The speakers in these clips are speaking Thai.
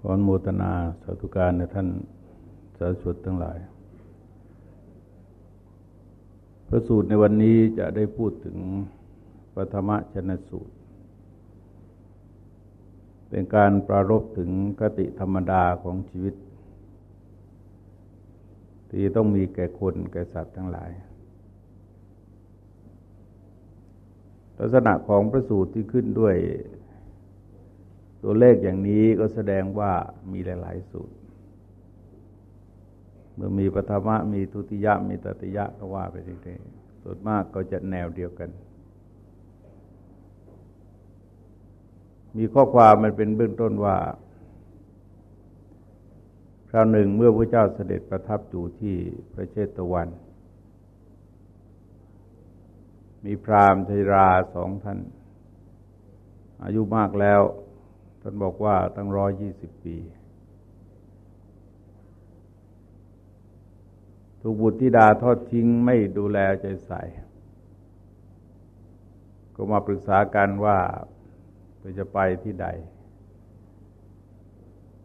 ขอนโมทนาสาธุการในท่านสาธุชนทั้งหลาย พระสูตรในวันนี้จะได้พูดถึงปฐมชนสูตร เป็นการปรารบถึงกติธรรมดาของชีวิต ที่ต้องมีแก่คนแก่สัตว์ทั้งหลาย ลักษณะของพระสูตรที่ขึ้นด้วย ตัวเลขอย่างนี้ก็แสดงว่ามีหลาย ๆ สูตร เมื่อมีปฐมะมีทุติยะมีตติยะก็ว่าไปเรื่อยๆส่วนมากก็จะแนวเดียวกัน มีข้อความมันเป็นเบื้องต้นว่าคราวหนึ่งเมื่อพระเจ้าเสด็จประทับอยู่ที่พระเชตวัน มีพราหมณ์ชราสองท่าน อายุมากแล้ว ท่านบอกว่าตั้งร้อยยี่สิบปี ถูกบุตรธิดาทอดทิ้งไม่ดูแลใจใส่ ก็มาปรึกษากันว่าจะไปที่ใด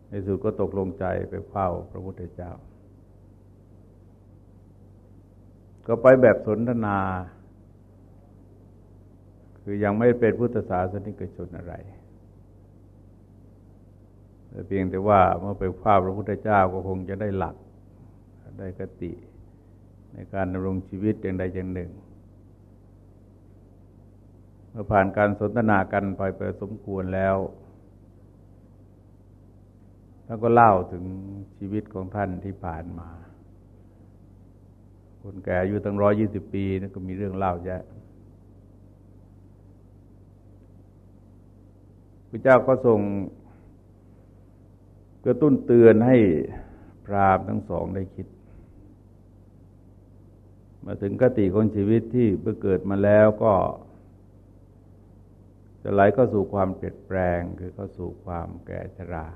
ในสุดก็ตกลงใจไปเฝ้าพระพุทธเจ้า ก็ไปแบบสนทนา คือยังไม่เป็นพุทธศาสนิกชนอะไร เพียงแต่ว่าเมื่อไปภาพพระพุทธเจ้าก็คงจะได้หลักได้กติ ในการดำรงชีวิตอย่างใดอย่างหนึ่ง เมื่อผ่านการสนทนากันไปไปสมควรแล้วท่านก็เล่าถึงชีวิตของท่านที่ผ่านมา คนแก่อายุตั้งร้อยยี่สิบปีนั่นก็มีเรื่องเล่าเยอะพระเจ้าก็ทรง กระตุ้นเตือนให้พรามทั้งสองได้คิด มาถึงกติของชีวิตที่เมื่อเกิดมาแล้วก็ จะไหลก็สู่ความเปลี่ยนแปลงคือเข้าสู่ความแก่ชรา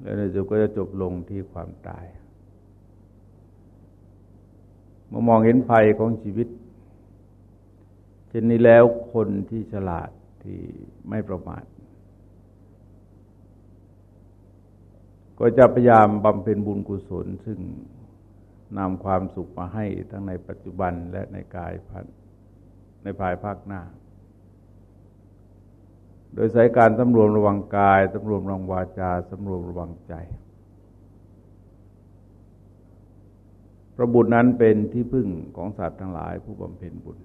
แล้วในสุดก็จะจบลงที่ความตายเมื่อมองเห็นภัยของชีวิตเช่นนี้แล้วคนที่ฉลาดที่ไม่ประมาท ก็จะพยายามบำเพ็ญบุญกุศล ซึ่งนำความสุขมาให้ทั้งในปัจจุบันและในกายพันในภายภาคหน้า โดยใช้การสำรวมระวังกายสำรวมระวังวาจาสำรวมระวังใจ พระบุญนั้นเป็นที่พึ่งของสัตว์ทั้งหลายผู้บำเพ็ญบุญ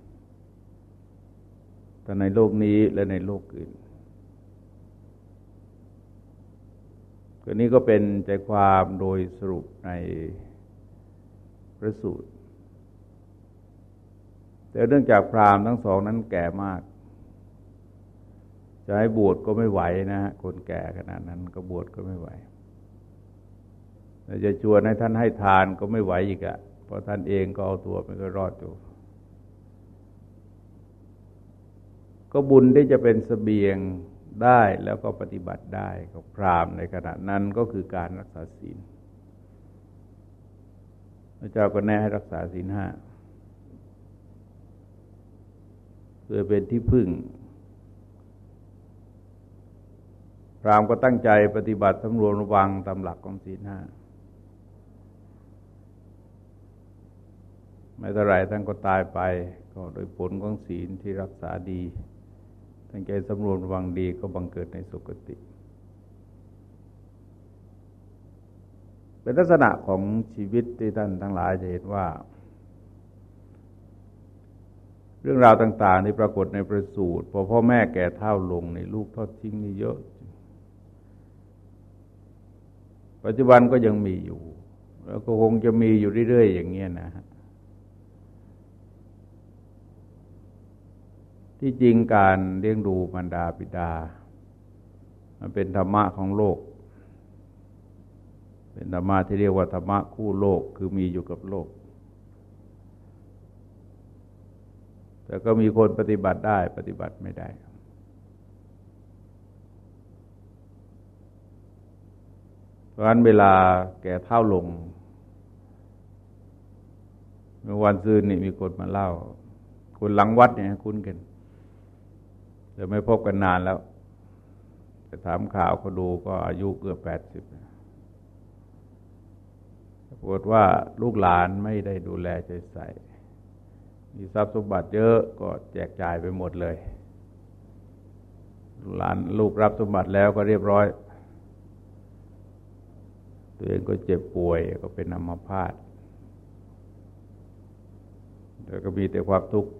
แต่ในโลกนี้และในโลกอื่น ตัวนี้ก็เป็นใจความโดยสรุปในพระสูตร แต่เรื่องจากพราหมณ์ทั้งสองนั้นแก่มาก จะให้บวชก็ไม่ไหวนะฮะคนแก่ขนาดนั้นก็บวชก็ไม่ไหวจะชวนให้ท่านให้ทานก็ไม่ไหวอีกอะเพราะท่านเองก็เอาตัวไม่ก็รอดอยู่ ก็บุญที่จะเป็นสเสบียง ได้แล้วก็ปฏิบัติได้กับพรามในขณะนั้นก็คือการรักษาศีลพระเจ้าก็แนะให้รักษาศีลห้าเพื่อเป็นที่พึ่ง พรามก็ตั้งใจปฏิบัติสำรวมระวังตามหลักของศีลห้าไม่เท่าไรท่านก็ตายไป ก็โดยผลของศีลที่รักษาดี ตั้งใจสำรวมระวังดีก็บังเกิดในสุคติ เป็นลักษณะของชีวิตที่ท่านทั้งหลายจะเห็นว่า เรื่องราวต่างๆที่ปรากฏในประสูตรพอพ่อแม่แก่เท่าลงในลูกทอดทิ้งนี่เยอะ ปัจจุบันก็ยังมีอยู่ แล้วก็คงจะมีอยู่เรื่อยๆอย่างเงี้ยนะฮะ ที่จริงการเลี้ยงดูมารดาบิดา มันเป็นธรรมะของโลก เป็นธรรมะที่เรียกว่าธรรมะคู่โลกคือมีอยู่กับโลก แต่ก็มีคนปฏิบัติได้ปฏิบัติไม่ได้ เพราะฉะนั้นเวลาแก่เท่าลงเมื่อวันซืนนี่มีคนมาเล่าคนหลังวัดเนี่ยคุ้นกัน แต่ไม่พบกันนานแล้วแต่ถามข่าวเขาดูก็อายุเกือบแปดสิบปรากฏว่าลูกหลานไม่ได้ดูแลใจใส่ มีทรัพย์สมบัติเยอะก็แจกจ่ายไปหมดเลย หลานลูกรับสมบัติแล้วก็เรียบร้อย ตัวเองก็เจ็บป่วยก็เป็นอัมพาตแล้วก็มีแต่ความทุกข์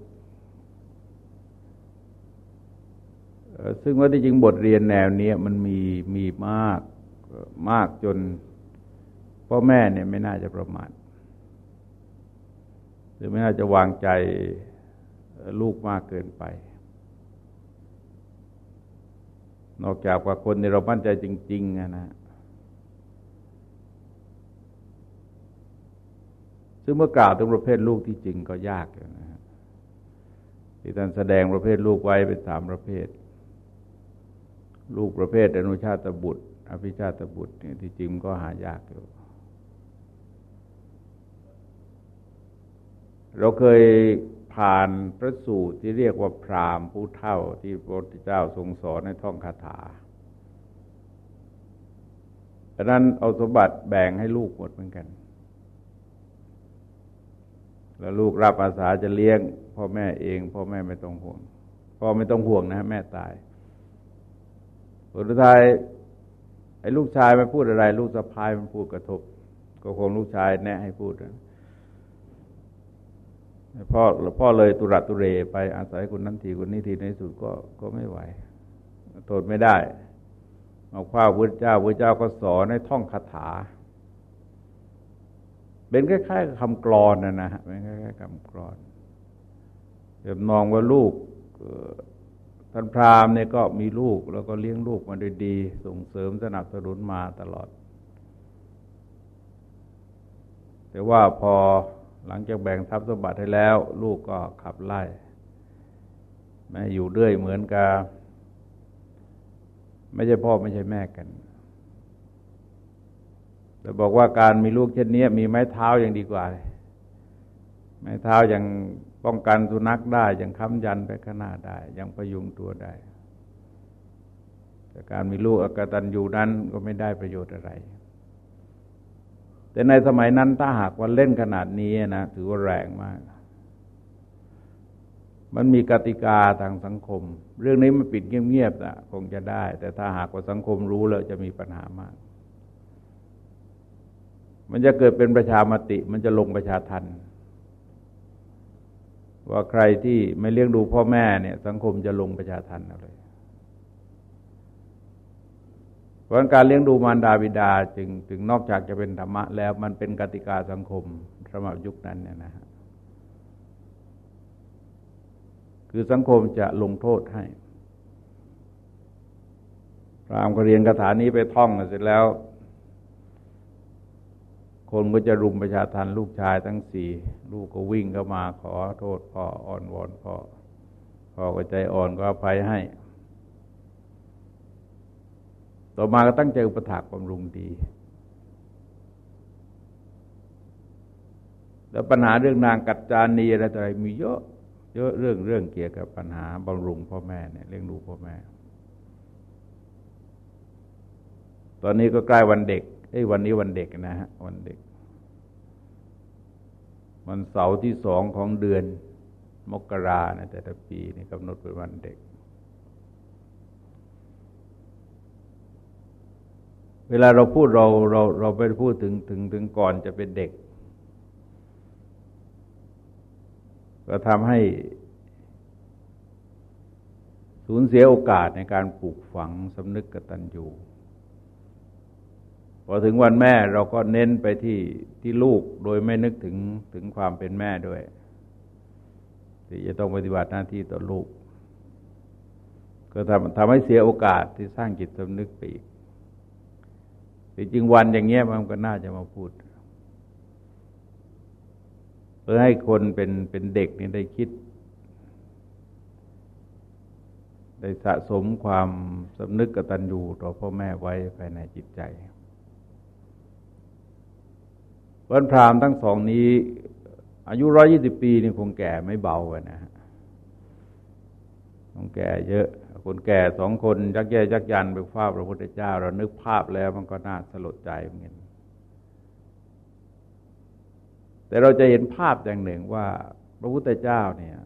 ซึ่งว่าที่จริงบทเรียนแนวนี้มันมีมีมากมากจนพ่อแม่เนี่ยไม่น่าจะประมาทหรือไม่น่าจะวางใจลูกมากเกินไป นอกจากว่าคนที่เรามั่นใจจริงๆนะ ซึ่งเมื่อกล่าวถึงประเภทลูกที่จริงก็ยากอยู่นะที่ท่านแสดงประเภทลูกไว้เป็นสามประเภท ลูกประเภทอนุชาตบุตร อภิชาตบุตรเนี่ยที่จริงก็หายากอยู่ เราเคยผ่านพระสูตรที่เรียกว่าพรามผู้เท่าที่พระพุทธเจ้าทรงสอนในท่องคาถาดังนั้นเอาสมบัติแบ่งให้ลูกหมดเหมือนกัน แล้วลูกรับอาสาจะเลี้ยง พ่อแม่เอง พ่อแม่ไม่ต้องห่วง พ่อไม่ต้องห่วงนะ แม่ตาย ผลท้ายไอ้ลูกชายไม่พูดอะไร ลูกสะพายมันพูดกระทบ ก็คงลูกชายแนะให้พูดนะพ่อพ่อเลยตุรัตุเรไปอาศัยคนนั้นทีคนนี้ทีในสุดก็ก็ไม่ไหวโทษไม่ได้ เอาข้าวพระเจ้าพระเจ้าก็สอนให้ท่องคาถา เป็นคล้ายๆคำกรอนนะนะเป็นคล้ายๆคำกรอนเดี๋ยวมองว่าลูก ท่านพราหมณ์เนี่ยก็มีลูกแล้วก็เลี้ยงลูกมาโดยดี ส่งเสริมสนับสนุนมาตลอด แต่ว่าพอหลังจากแบ่งทรัพย์สมบัติให้แล้ว ลูกก็ขับไล่แม่อยู่ด้วยเหมือนกับไม่ใช่พ่อไม่ใช่แม่กัน แต่บอกว่าการมีลูกเช่นนี้มีไม้เท้ายังดีกว่า ไม้เท้ายัง ป้องกันสุนัขได้ยังค้ำยันไปข้างหน้าได้ยังพยุงตัวได้ แต่การมีลูกอกตันอยู่นั้นก็ไม่ได้ประโยชน์อะไร แต่ในสมัยนั้นถ้าหากว่าเล่นขนาดนี้นะถือว่าแรงมาก มันมีกติกาทางสังคม เรื่องนี้มันปิดเงียบๆนะคงจะได้ แต่ถ้าหากว่าสังคมรู้แล้วจะมีปัญหามาก มันจะเกิดเป็นประชามติ มันจะลงประชาทัน ว่าใครที่ไม่เลี้ยงดูพ่อแม่เนี่ย สังคมจะลงประชาทันอะไรเพราะการเลี้ยงดูมารดาบิดาจึงถึงนอกจากจะเป็นธรรมะ แล้วมันเป็นกติกาสังคมสำหรับยุคนั้นเนี่ยนะฮะคือสังคมจะลงโทษให้พรามก็เรียนคาถานี้ไปท่องเสร็จแล้ว คนก็จะรุมประชาทันลูกชายทั้งสี่ลูกก็วิ่งเข้ามาขอโทษพ่ออ่อนวอนพ่อพ่อก็ใจอ่อนก็อภัยให้ ต่อมาก็ตั้งใจอุปถากบำรุงดี แล้วปัญหาเรื่องนางกัจจานีอะไรต่ออะไรมีเยอะเยอะเรื่องเรื่องเกี่ยวกับปัญหาบำรุงพ่อแม่เนี่ยเลี้ยงดูพ่อแม่ ตอนนี้ก็ใกล้วันเด็กไอ้วันนี้วันเด็กนะฮะวันเด็ก วันเสาร์ที่สองของเดือนมกราในแต่ละปีนี่กำหนดเป็นวันเด็ก เวลาเราพูดเราเราเราไปพูดถึงถึงถึงก่อนจะเป็นเด็ก ก็ทำให้สูญเสียโอกาสในการปลูกฝังสำนึกกตัญญู พอถึงวันแม่เราก็เน้นไปที่ที่ลูกโดยไม่นึกถึงถึงความเป็นแม่ด้วย ที่จะต้องปฏิบัติหน้าที่ต่อลูก ก็ทำทำให้เสียโอกาสที่สร้างจิตสำนึกไปอีกจริงวันอย่างเงี้ยมันก็น่าจะมาพูด เพื่อให้คนเป็นเป็นเด็กนี่ได้คิด ได้สะสมความสำนึกกตัญญูต่อพ่อแม่ไว้ภายในจิตใจ วันพรามทั้งสองนี้ อายุร้อยี่สิบปีนี่คงแก่ไม่เบาอะนะคงแก่เยอะ คนแก่สองคนยักแย่ยักยันไปเฝ้าพระพุทธเจ้า เรานึกภาพแล้วมันก็น่าสลดใจเหมือนกันแต่เราจะเห็นภาพอย่างหนึ่งว่า พระพุทธเจ้าเนี่ย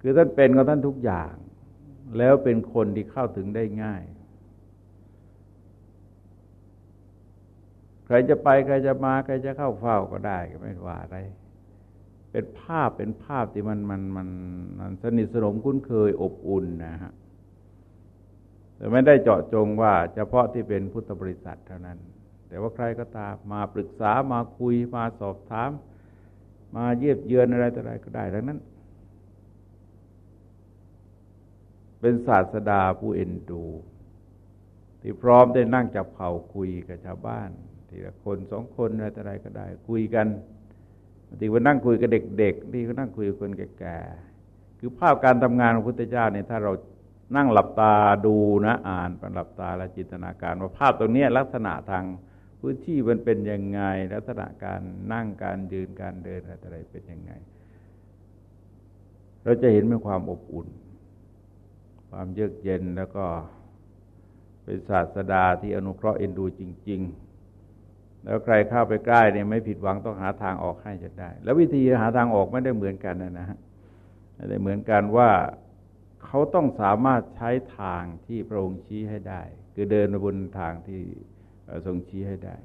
คือท่านเป็นของท่านทุกอย่าง แล้วเป็นคนที่เข้าถึงได้ง่าย ใค รจะไปใครจะมาใครจะเข้าเฝ้าก็ได้ก็ไม่ว่าอะไร เป็นภาพเป็นภาพที่มันมันมันมันสนิทสนมคุ้นเคยอบอุ่นนะฮะแต่ไม่ได้เจาะจงว่าเฉพาะที่เป็นพุทธบริษัทเท่านั้น แต่ว่าใครก็ตามมาปรึกษามาคุยมาสอบถาม มาเยียบเยือนอะไรต่ออะไรก็ได้ทั้งนั้น เป็นศาสดาผู้เอ็นดูที่พร้อมได้นั่งจับเข่าคุยกับชาวบ้าน ทีละคนสองคนอะไรต่ออะไรก็ได้ คุยกันบางทีวันนั่งคุยกับเด็กๆที่ก็นั่งคุยกับคนแก่ๆคือภาพการทำงานของพุทธเจ้าเนี่ยถ้าเรานั่งหลับตาดูนะอ่านเป็นหลับตาและจินตนาการ ว่าภาพตรงนี้ลักษณะทางพื้นที่มันเป็นยังไง ลักษณะการนั่งการยืนการเดินอะไรเป็นยังไง เราจะเห็นเป็นความอบอุ่น ความเยือกเย็นแล้วก็เป็นศาสดาที่อนุเคราะห์เอ็นดูจริง ๆ แล้วใครเข้าไปใกล้เนี่ยไม่ผิดหวังต้องหาทางออกให้จะได้ แล้ววิธีหาทางออกไม่ได้เหมือนกันนะนะฮะไม่ได้เหมือนกันว่าเขาต้องสามารถใช้ทางที่พระองค์ชี้ให้ได้ คือเดินบนทางที่ทรงชี้ให้ได้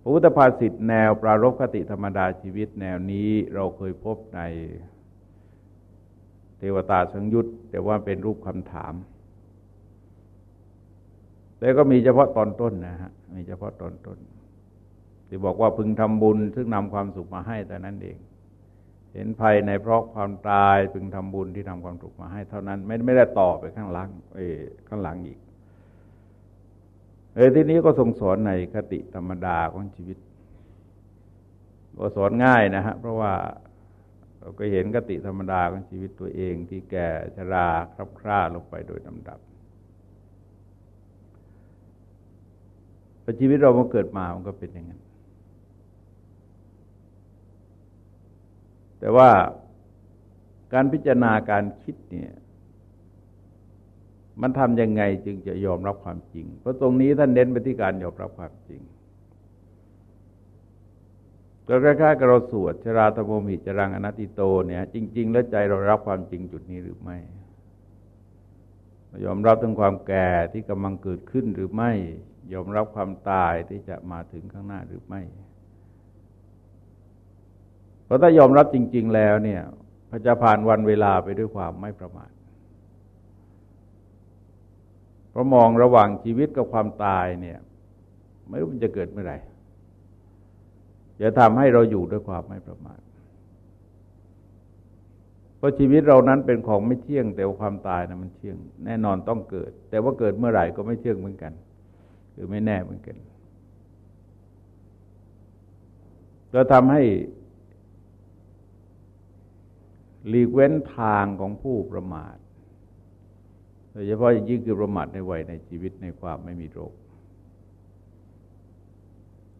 พระพุทธภาษิตแนวปรารภคติธรรมดาชีวิตแนวนี้เราเคยพบในเทวตาสังยุตแต่ว่าเป็นรูปคำถาม แต่ก็มีเฉพาะตอนต้นนะฮะมีเฉพาะตอนต้นที่บอกว่าพึงทำบุญ ซึ่งนำความสุขมาให้แต่นั้นเอง เห็นภัยในเพราะความตายพึงทำบุญที่นำความสุขมาให้เท่านั้น ไม่ไม่ได้ต่อไปข้างหลังเอข้างหลังอีกเออที่นี้ก็ทรงสอนในคติธรรมดาของชีวิตก็สอนง่ายนะฮะเพราะว่าเราก็เห็นคติธรรมดาของชีวิตตัวเองที่แก่ชราครับคร่าลงไปโดยลำดับ พอชีวิตเรามาเกิดมามันก็เป็นอย่างนั้น แต่ว่าการพิจารณาการคิดเนี่ย มันทำยังไงจึงจะยอมรับความจริง เพราะตรงนี้ท่านเน้นไปที่การยอมรับความจริงก็คล้ายๆกับเราสวดชราตโมหิจรังอนัตติโตเนี่ย จริง ๆ แล้วใจเรารับความจริงจุดนี้หรือไม่ยอมรับถึงความแก่ที่กำลังเกิดขึ้นหรือไม่ ยอมรับความตายที่จะมาถึงข้างหน้าหรือไม่ เพราะถ้ายอมรับจริง ๆ แล้วเนี่ยพระจะผ่านวันเวลาไปด้วยความไม่ประมาทเพราะมองระหว่างชีวิตกับความตายเนี่ย ไม่รู้มันจะเกิดเมื่อไหร่จะทำให้เราอยู่ด้วยความไม่ประมาทเพราะชีวิตเรานั้นเป็นของไม่เที่ยง แต่ว่าความตายนะมันเที่ยง แน่นอนต้องเกิด แต่ว่าเกิดเมื่อไหร่ก็ไม่เที่ยงเหมือนกัน คือไม่แน่เหมือนกันเราทำให้หลีกเว้นทางของผู้ประมาท โดยเฉพาะอย่างยิ่งคือประมาทในวัยในชีวิตในความไม่มีโรค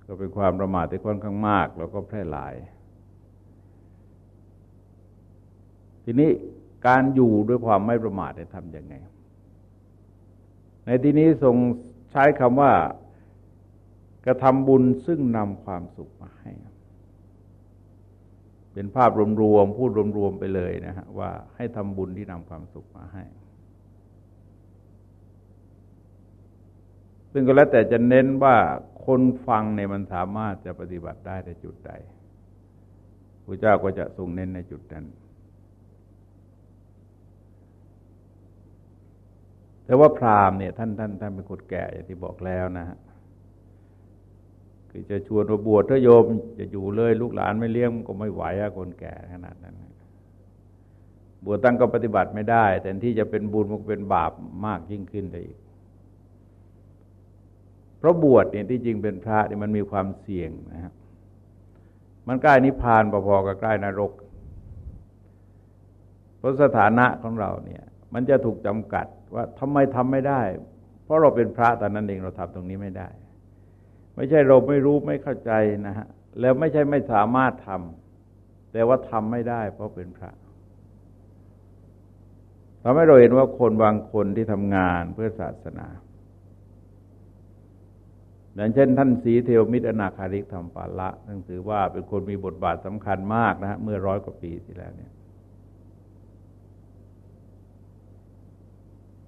ก็เป็นความประมาทที่ค่อนข้างมาก แล้วก็แพร่หลาย ทีนี้การอยู่ด้วยความไม่ประมาทจะทำยังไง ในที่นี้ทรง ช้คำว่ากระทำบุญซึ่งนำความสุขมาให้ เป็นภาพรวมๆพูดรวมๆไปเลยนะฮะว่าให้ทำบุญที่นำความสุขมาให้ ซึ่งก็แล้วแต่จะเน้นว่าคนฟังในมันสามารถจะปฏิบัติได้ในจุดใดพระเจ้าก็จะทรงเน้นในจุดนั้น แต่ว่าพราหมณ์เนี่ยท่านท่านท่านเป็นคนแก่อย่างที่บอกแล้วนะฮะคือจะชวนมาบวชถ้าโยม จะอยู่เลยลูกหลานไม่เลี้ยงก็ไม่ไหวอะคนแก่ขนาดนั้นบวชตั้งก็ปฏิบัติไม่ได้ แต่ที่จะเป็นบุญมันเป็นบาปมากยิ่งขึ้นได้อีก เพราะบวชเนี่ยที่จริงเป็นพระเนี่ยมันมีความเสี่ยงนะครับมันใกล้นิพพานพอๆกับใกล้นรก เพราะสถานะของเราเนี่ย มันจะถูกจำกัด ว่าทำไมทำไม่ได้ เพราะเราเป็นพระตอนนั้นเองเราทำตรงนี้ไม่ได้ ไม่ใช่เราไม่รู้ไม่เข้าใจนะฮะแล้วไม่ใช่ไม่สามารถทำแต่ว่าทำไม่ได้ เพราะเป็นพระทำให้เราเห็นว่าคนบางคนที่ทำงานเพื่อศาสนาอย่างเช่น ท่านสีเทวมิตรอนาคาริกธรรมปาละนั่นถือว่าเป็นคนมีบทบาทสำคัญมากนะฮะเมื่อร้อยกว่าปีที่แล้วเนี่ย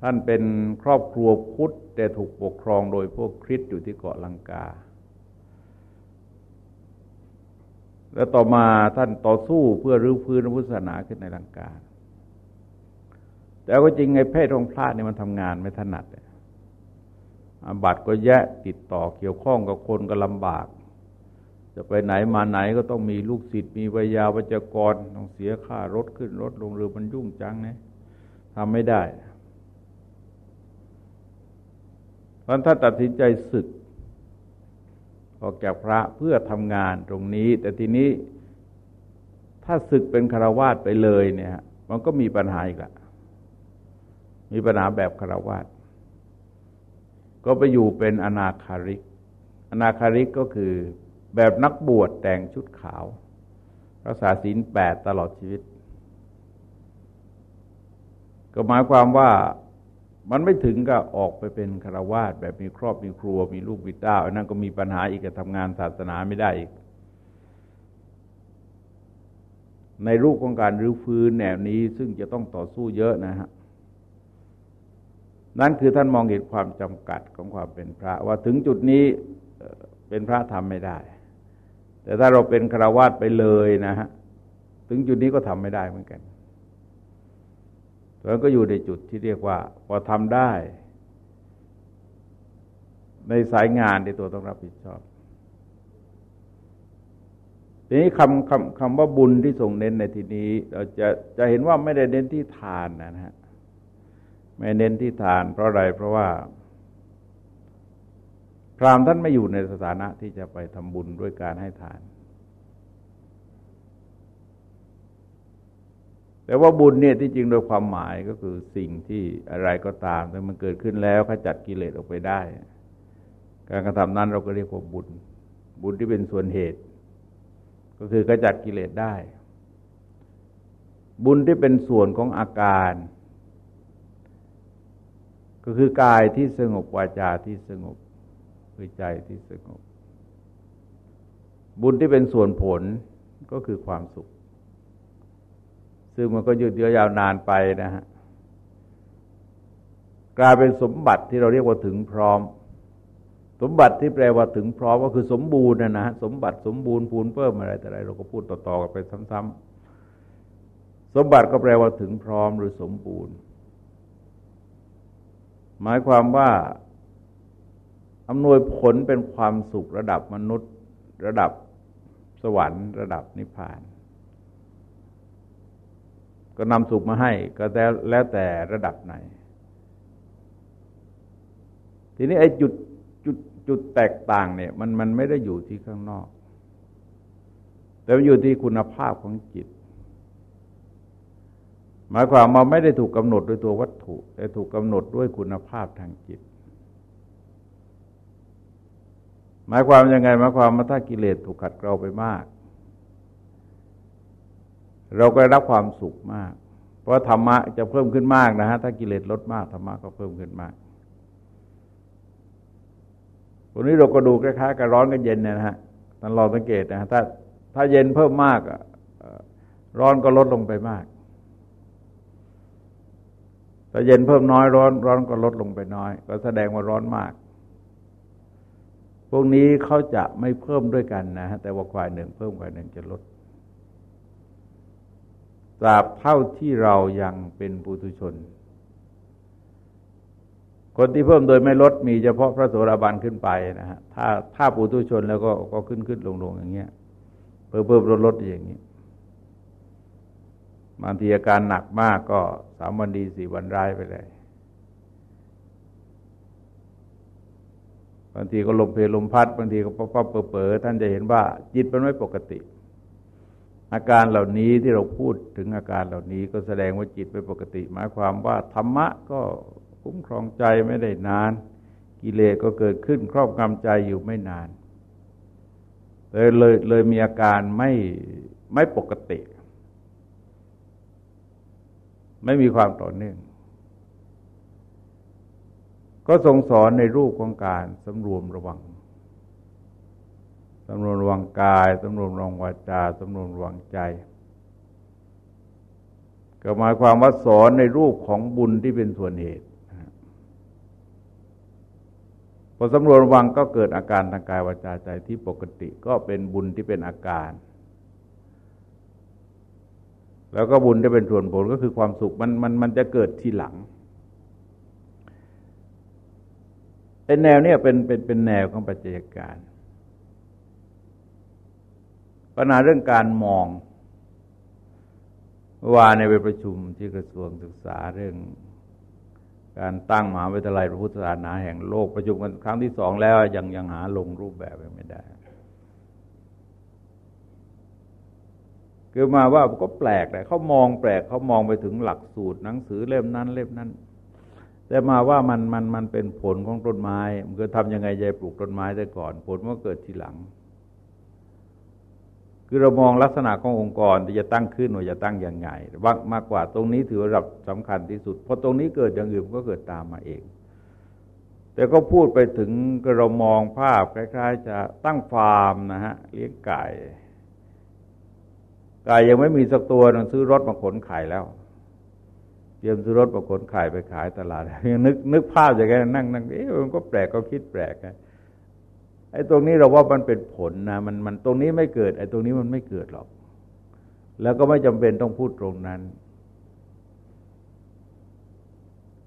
ท่านเป็นครอบครัวพุทธแต่ถูกปกครองโดยพวกคริสต์อยู่ที่เกาะลังกา แล้วต่อมาท่านต่อสู้เพื่อรื้อฟื้นพุทธศาสนาขึ้นในลังกา แต่ก็จริงไอ้เพศของพระนี่มันทำงานไม่ถนัดอาบัติก็แยะติดต่อเกี่ยวข้องกับคนก็ลำบาก จะไปไหนมาไหนก็ต้องมีลูกศิษย์มีวิยาวัจกร ต้องเสียค่ารถขึ้นรถลงเรือมันยุ่งจังเนี่ยทำไม่ได้เพราะถ้าตัดสินใจศึก ออกจากพระเพื่อทำงานตรงนี้ แต่ทีนี้ถ้าศึกเป็นคารวาสไปเลยเนี่ย มันก็มีปัญหาอีกละมีปัญหาแบบคารวาสก็ไปอยู่เป็นอนาคาริก อนาคาริกก็คือแบบนักบวชแต่งชุดขาว รักษาศีลแปดตลอดชีวิต ก็หมายความว่า มันไม่ถึงก็ออกไปเป็นคารวาสแบบมีครอบมีครัวมีลูกมีเต้าอันนั้นก็มีปัญหาอีกจะทำงานศาสนาไม่ได้อีก ในรูปของการรื้อฟื้นแนวนี้ซึ่งจะต้องต่อสู้เยอะนะฮะนั่นคือท่านมองเห็นความจำกัดของความเป็นพระ ว่าถึงจุดนี้เป็นพระทำไม่ได้ แต่ถ้าเราเป็นฆราวาสไปเลยนะฮะถึงจุดนี้ก็ทำไม่ได้เหมือนกัน แล้วก็อยู่ในจุดที่เรียกว่า พอทำได้ ในสายงานที่ตัวต้องรับผิดชอบทีนี้คำคำคำว่าบุญที่ส่งเน้นในที่นี้ เราจะจะเห็นว่าไม่ได้เน้นที่ทานนะฮะไม่เน้นที่ทาน เพราะอะไรเพราะว่า พรามท่านไม่อยู่ในสถานะที่จะไปทำบุญด้วยการให้ทาน แต่ว่าบุญเนี่ยที่จริงโดยความหมายก็คือสิ่งที่อะไรก็ตามแต่มันเกิดขึ้นแล้วขจัดกิเลสออกไปได้ การกระทำนั้นเราก็เรียกว่าบุญ บุญที่เป็นส่วนเหตุ ก็คือขจัดกิเลสได้ บุญที่เป็นส่วนของอาการ ก็คือกายที่สงบวาจาที่สงบคือใจที่สงบ บุญที่เป็นส่วนผลก็คือความสุข ซึ่งมันก็ยืดเยื้อยาวนานไปนะฮะกลายเป็นสมบัติที่เราเรียกว่าถึงพร้อม สมบัติที่แปลว่าถึงพร้อมก็คือสมบูรณ์นะนะสมบัติสมบูรณ์พูนเพิ่มอะไรแต่อะไรเราก็พูดต่อๆกันไปซ้ำๆสมบัติก็แปลว่าถึงพร้อมหรือสมบูรณ์ หมายความว่าอำนวยผลเป็นความสุขระดับมนุษย์ ระดับสวรรค์ ระดับนิพพาน ก็นำสุขมาให้ก็แล้วแต่ระดับไหน ทีนี้ไอ้จุดจุดจุดแตกต่างเนี่ย มันมันไม่ได้อยู่ที่ข้างนอก แต่มันอยู่ที่คุณภาพของจิต หมายความว่าไม่ได้ถูกกำหนดด้วยตัววัตถุ แต่ถูกกำหนดด้วยคุณภาพทางจิต หมายความยังไงหมายความว่าถ้ากิเลสถูกขัดเกลาไปมาก เราก็ได้รับความสุขมาก เพราะธรรมะจะเพิ่มขึ้นมากนะฮะถ้ากิเลสลดมากธรรมะก็เพิ่มขึ้นมากวันนี้เราก็ดูคล้ายๆกับร้อนกับเย็นนะฮะท่านลองสังเกตนะฮะถ้าถ้าเย็นเพิ่มมากร้อนก็ลดลงไปมากแต่เย็นเพิ่มน้อยร้อน ร้อนก็ลดลงไปน้อย ก็แสดงว่าร้อนมาก พวกนี้เขาจะไม่เพิ่มด้วยกันนะฮะแต่ว่าควายหนึ่งเพิ่มควายหนึ่งจะลด ตราบเท่าที่เรายังเป็นปุถุชน คนที่เพิ่มโดยไม่ลดมีเฉพาะพระโสดาบันขึ้นไปนะฮะถ้าถ้าปุถุชนแล้วก็ก็ขึ้นขึ้นลงลงอย่างเงี้ยเพิ่มเพิ่มลดลดอย่างเงี้ยบางทีอาการหนักมากก็สามวันดีสี่วันร้ายไปเลยบางทีก็ลมเพลลมพัดบางทีก็ป๊อปป๊อเป๋อท่านจะเห็นว่า จิตมันไม่ปกติ อาการเหล่านี้ที่เราพูดถึงอาการเหล่านี้ก็แสดงว่าจิตไป็ปกติ หมายความว่าธรรมะก็คุ้มครองใจไม่ได้นาน กิเลสก็เกิดขึ้นครอบงำใจอยู่ไม่นานเลยเลยเลยมีอาการไม่ไม่ปกติ ไม่มีความต่อเนื่อง ก็ทรงสอนในรูปของการสำรวมระวัง สำรวมระวังกายสำรวมระวังวาจาสำรวมระวังใจ ก็หมายความว่าสอนในรูปของบุญที่เป็นส่วนเหตุพอสำรวมระวังก็เกิดอาการทางกายวาจาใจที่ปกติก็เป็นบุญที่เป็นอาการ แล้วก็บุญที่เป็นส่วนผลก็คือความสุขมันมันมันจะเกิดทีหลังเป็นแนวเนี่ยเป็นเป็นเป็นแนวของปัจจัยการ ปัญหาเรื่องการมองว่าในไปประชุมที่กระทรวงศึกษาเรื่อง การตั้งมหาวิทยาลัยพระพุทธศาสนาแห่งโลกประชุมกันครั้งที่สองแล้วยังยังหาลงรูปแบบไม่ได้คือมาว่าก็แปลกเลยเขามองแปลกเขามองไปถึงหลักสูตรหนังสือเล่มนั้น เล่มนั้น แต่มาว่ามันมันมันเป็นผลของต้นไม้มันก็ทำยังไงจปลูกต้นไม้ได้ก่อน ผลมันก็เกิดทีหลัง คือเรามองลักษณะขององค์กรที่จะตั้งขึ้นว่าจะตั้งยังไงว่ามากกว่าตรงนี้ถือว่าระดับสำคัญที่สุดเพราะตรงนี้เกิดอย่างอื่นก็เกิดตามมาเอง แต่ก็พูดไปถึงก็เรามองภาพคล้าย ๆ จะตั้งฟาร์มนะฮะเลี้ยงไก่ไก่ยังไม่มีสักตัวซื้อรถมาขนไข่แล้วเตรียมซื้อรถประคนขายไปขายตลาดยังนึกนึกภาพอย่างนั้นนั่งนั่งเอ๊ะมันก็แปลกก็คิดแปลก ไอ้ตรงนี้เราว่ามันเป็นผลนะมันมันตรงนี้ไม่เกิด ไอ้ตรงนี้มันไม่เกิดหรอก แล้วก็ไม่จำเป็นต้องพูดตรงนั้น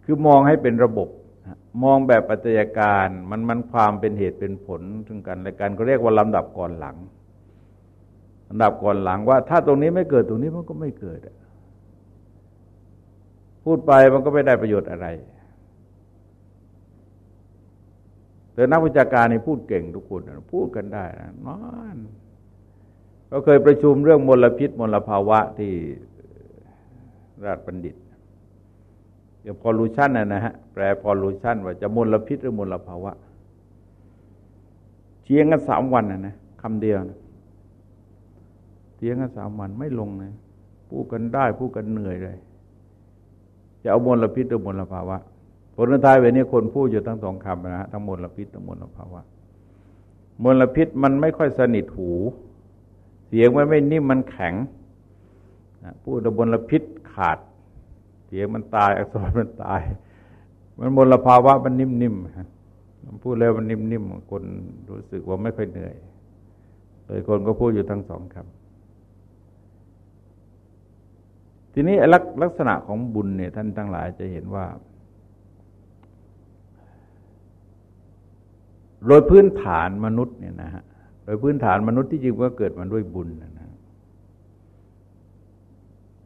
คือมองให้เป็นระบบ มองแบบปัจจัยการมันมันความเป็นเหตุเป็นผลถึงกันและกันก็เรียกว่าลำดับก่อนหลังลำดับก่อนหลังว่า ถ้าตรงนี้ไม่เกิดตรงนี้มันก็ไม่เกิดพูดไปมันก็ไม่ได้ประโยชน์อะไร แต่นักวิชาการนี่พูดเก่งทุกคนพูดกันได้นะนอนเราเคยประชุมเรื่องมลพิษมลภาวะที่ราชบัณฑิตเกี่ยวพอลูชันนะนะฮะแปลพอลูชันว่าจะมลพิษหรือมลภาวะเทียงกันสามวันนะนะคำเดียวนะเทียงกันสามวันไม่ลงเลยพูดกันได้พูดกันเหนื่อยเลย จะเอามลพิษหรือมลภาวะ ผลท้ายเวนี้คนพูดอยู่ทั้งสองคำนะฮะทั้งมลพิษทั้งมลภาวะมลพิษมันไม่ค่อยสนิทหู เสียงมันไม่นิ่มมันแข็งพูดมลพิษขาด เสียงมันตาย อักษรมันตาย มันมลภาวะมันนิ่มๆพูดแล้วมันนิ่มๆคนรู้สึกว่าไม่ค่อยเหนื่อยเลยคนก็พูดอยู่ทั้งสองคำทีนี้ลักษณะของบุญเนี่ยท่านทั้งหลายจะเห็นว่า โดยพื้นฐานมนุษย์เนี่ยนะฮะโดยพื้นฐานมนุษย์ที่จริงก็เกิดมาด้วยบุญนะนะ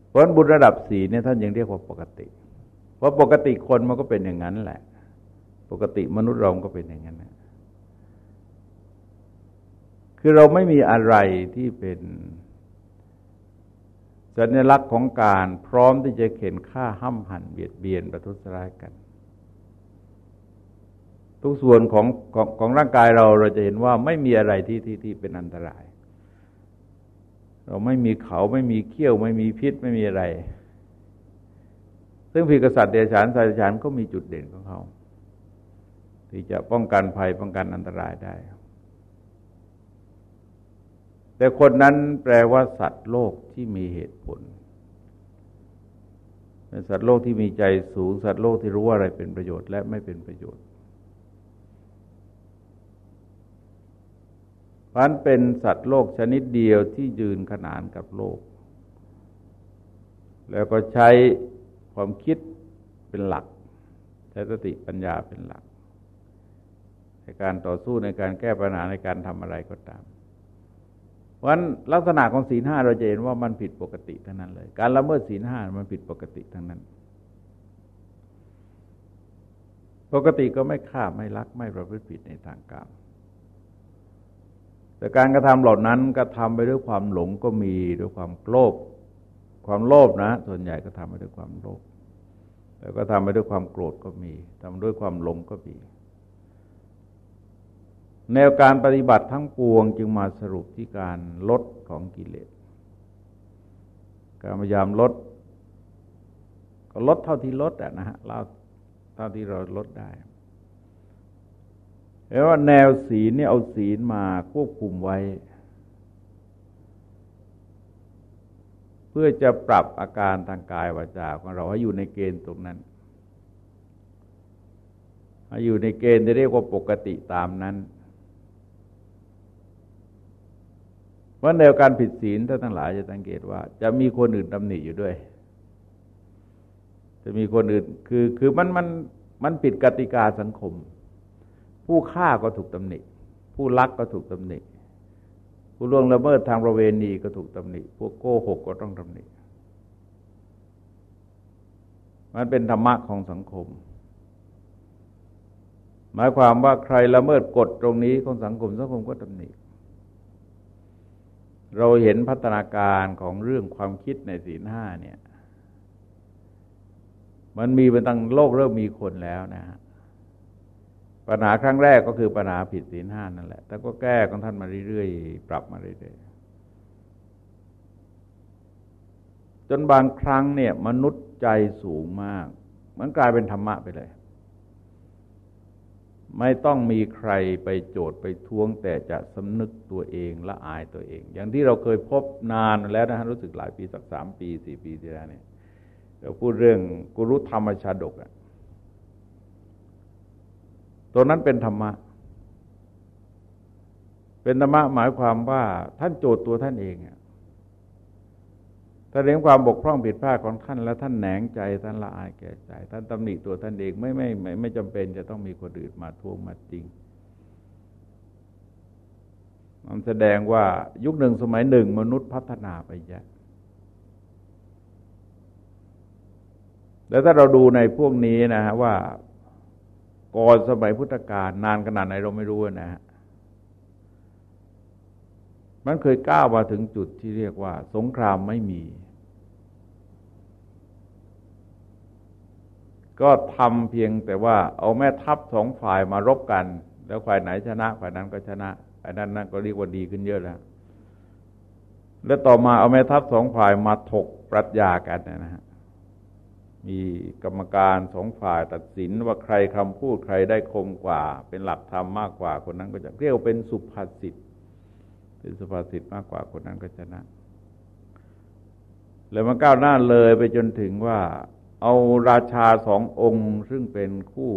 เพราะบุญระดับสี่เนี่ยท่านยังเรียกว่าปกติ เพราะปกติคนมันก็เป็นอย่างนั้นแหละ ปกติมนุษย์เราก็เป็นอย่างนั้นนะคือเราไม่มีอะไรที่เป็นสัญลักษณ์ของการพร้อมที่จะเข็นฆ่าห้ำหั่นเบียดเบียนประทุษร้ายกัน ทุกส่วนของของของร่างกายเราเราจะเห็นว่าไม่มีอะไรที่ที่ที่เป็นอันตราย เราไม่มีเขาไม่มีเขี้ยว ไม่มีพิษไม่มีอะไร ซึ่งผีกษัตริย์เดชานสายฉานก็มีจุดเด่นของเขาที่จะป้องกันภัยป้องกันอันตรายได้ แต่คนนั้นแปลว่าสัตว์โลกที่มีเหตุผลเป็นสัตว์โลกที่มีใจสูงสัตว์โลกที่รู้ว่าอะไรเป็นประโยชน์และไม่เป็นประโยชน์ พันเป็นสัตว์โลกชนิดเดียวที่ยืนขนานกับโลก แล้วก็ใช้ความคิดเป็นหลัก ใช้สติปัญญาเป็นหลัก ในการต่อสู้ในการแก้ปัญหาในการทำอะไรก็ตาม เพราะฉะนั้นลักษณะของศีลห้าเราจะเห็นว่ามันผิดปกติทั้งนั้นเลย การละเมิดศีลห้ามันผิดปกติทั้งนั้น ปกติก็ไม่ฆ่าไม่ลักไม่ประพฤติผิดในทางกรรม แต่การกระทำเหล่านั้นกระทาไปด้วยความหลงก็มีด้วยความโลภความโลภนะ ส่วนใหญ่ก็ทำไปด้วยความโลภแล้วก็ทำไปด้วยความโกรธก็มีทำด้วยความหลงก็มี แนวการปฏิบัติทั้งปวงจึงมาสรุปที่การลดของกิเลสการพยายามลด ก็ลดเท่าที่ลดอะนะฮะเท่าที่เราลดได้ เห็นว่าแนวศีลนี่เอาศีลมาควบคุมไว้ เพื่อจะปรับอาการทางกายวาจาของเราให้อยู่ในเกณฑ์ตรงนั้นให้อยู่ในเกณฑ์ที่เรียกว่าปกติตามนั้นเพราะแนวการผิดศีลท่านทั้งหลายจะสังเกตว่า จะมีคนอื่นตำหนิอยู่ด้วย จะมีคนอื่นคือคือมันมันมันผิดกติกาสังคม ผู้ฆ่าก็ถูกตำหนิ ผู้ลักก็ถูกตำหนิ ผู้ล่วงละเมิดทางประเวณีก็ถูกตำหนิพวกโกหกก็ต้องตำหนิ มันเป็นธรรมะของสังคม หมายความว่าใครละเมิดกฎตรงนี้ของสังคมสังคมก็ตำหนิ เราเห็นพัฒนาการของเรื่องความคิดในศีลห้าเนี่ย มันมีเป็นตั้งโลกเริ่มมีคนแล้วนะฮะ ปัญหาครั้งแรกก็คือปัญหาผิดศีลห้านั่นแหละแต่ก็แก้ของท่านมาเรื่อยๆ ปรับมาเรื่อยๆ จนบางครั้งเนี่ย มนุษย์ใจสูงมาก มันกลายเป็นธรรมะไปเลย ไม่ต้องมีใครไปโจทย์ไปท้วง แต่จะสำนึกตัวเองละอายตัวเอง อย่างที่เราเคยพบนานแล้วนะฮะรู้สึกหลายปีสักสามปีสี่ปีที่แล้วเนี่ยเราพูดเรื่องกุรุธรรมชาดกอะ ตัวนั้นเป็นธรรมะ เป็นธรรมะหมายความว่าท่านโจทย์ตัวท่านเองอะแสดงความบกพร่องผิดพลาดของท่าน แล้วท่านแหนงใจท่านละอายแก่ใจ ท่านตำหนิตัวท่านเองไม่ไม่ไม่ไม่จำเป็นจะต้องมีคนอื่นมาทวงมาจริงมันแสดงว่ายุคหนึ่งสมัยหนึ่งมนุษย์พัฒนาไปเยอะแล้วถ้าเราดูในพวกนี้นะฮะว่า ก่อนสมัยพุทธกาลนานขนาดไหนเราไม่รู้นะฮะมันเคยก้าวมาถึงจุดที่เรียกว่า สงครามไม่มี ก็ทำเพียงแต่ว่า เอาแม่ทัพสองฝ่ายมารบกัน แล้วฝ่ายไหนชนะฝ่ายนั้นก็ชนะฝ่ายนั้นนั่นก็เรียกว่าดีขึ้นเยอะแล้ว แล้วต่อมาเอาแม่ทัพสองฝ่ายมาถกปรัชญากันนะฮะ มีกรรมการสองฝ่ายตัดสินว่าใครคำพูดใครได้คมกว่า เป็นหลักธรรมมากกว่าคนนั้นก็จะเรียกเป็นสุภาษิตเป็นสุภาษิตมากกว่าคนนั้นก็ชนะ แล้วมันก้าวหน้าเลยไปจนถึงว่า เอาราชาสององค์ ซึ่งเป็นคู่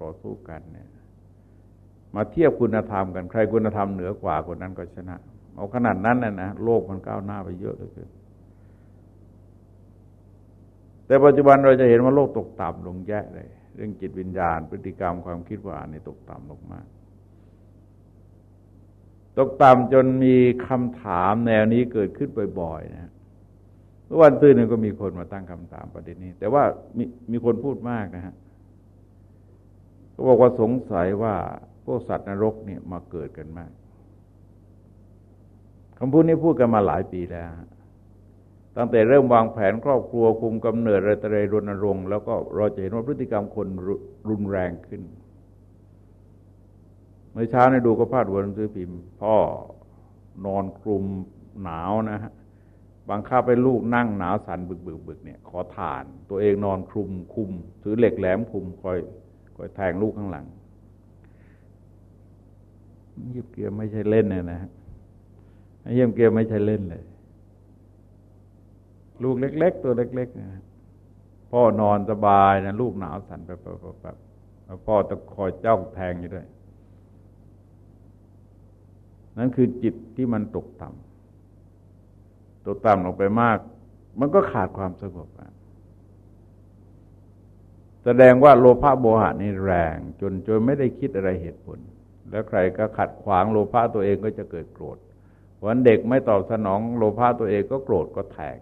ต่อสู้กันเนี่ย มาเทียบคุณธรรมกันใครคุณธรรมเหนือกว่าคนนั้นก็ชนะ เอาขนาดนั้นนะนะโลกมันก้าวหน้าไปเยอะเลย แต่ปัจจุบันเราจะเห็นว่าโลกตกต่ำลงแย่เลย เรื่องจิตวิญญาณ พฤติกรรมความคิดว่านี่ตกต่ำลงมาก ตกต่ำจนมีคำถามแนวนี้เกิดขึ้นบ่อยๆนะวันตื่นนึ่งก็มีคนมาตั้งคำถามประเด็นนี้ แต่ว่ามีมีคนพูดมากนะฮะก็บอกว่าสงสัยว่าพวกสัตว์นรกเนี่ยมาเกิดกันมากคำพูดนี้พูดกันมาหลายปีแล้ว ตั้งแต่เริ่มวางแผนครอบครัวคุมกำเนิดอะไรตะเรรณรงค์แล้วก็เราจะเห็นว่าพฤติกรรมคนรุนแรงขึ้น เมื่อเช้าในดูก็พาดหัวหนังสือพิมพ์ พ่อนอนคลุมหนาวนะฮะบังคับไปลูกนั่งหนาวสั่นบึกบึกบึกเนี่ย ขอทาน ตัวเองนอนคลุมคุมถือเหล็กแหลมคุมคอยคอยแทงลูกข้างหลังเยียบเกียร์ไม่ใช่เล่นเลยนะฮะเยี่ยมเกียร์ไม่ใช่เล่นเลย ลูกเล็ก ๆ ตัวเล็กๆนะพ่อนอนสบายนะลูกหนาวสั่นแบบแบบพ่อตะคอยเจ้าแทงอยู่ด้วย นั่นคือจิตที่มันตกต่ำตกต่ำลงไปมาก มันก็ขาดความสงบแสดงว่าโลภะโมหะนี่แรง จนจนไม่ได้คิดอะไรเหตุผล แล้วใครก็ขัดขวางโลภะตัวเองก็จะเกิดโกรธวันเด็กไม่ตอบสนองโลภะตัวเองก็โกรธก็แทง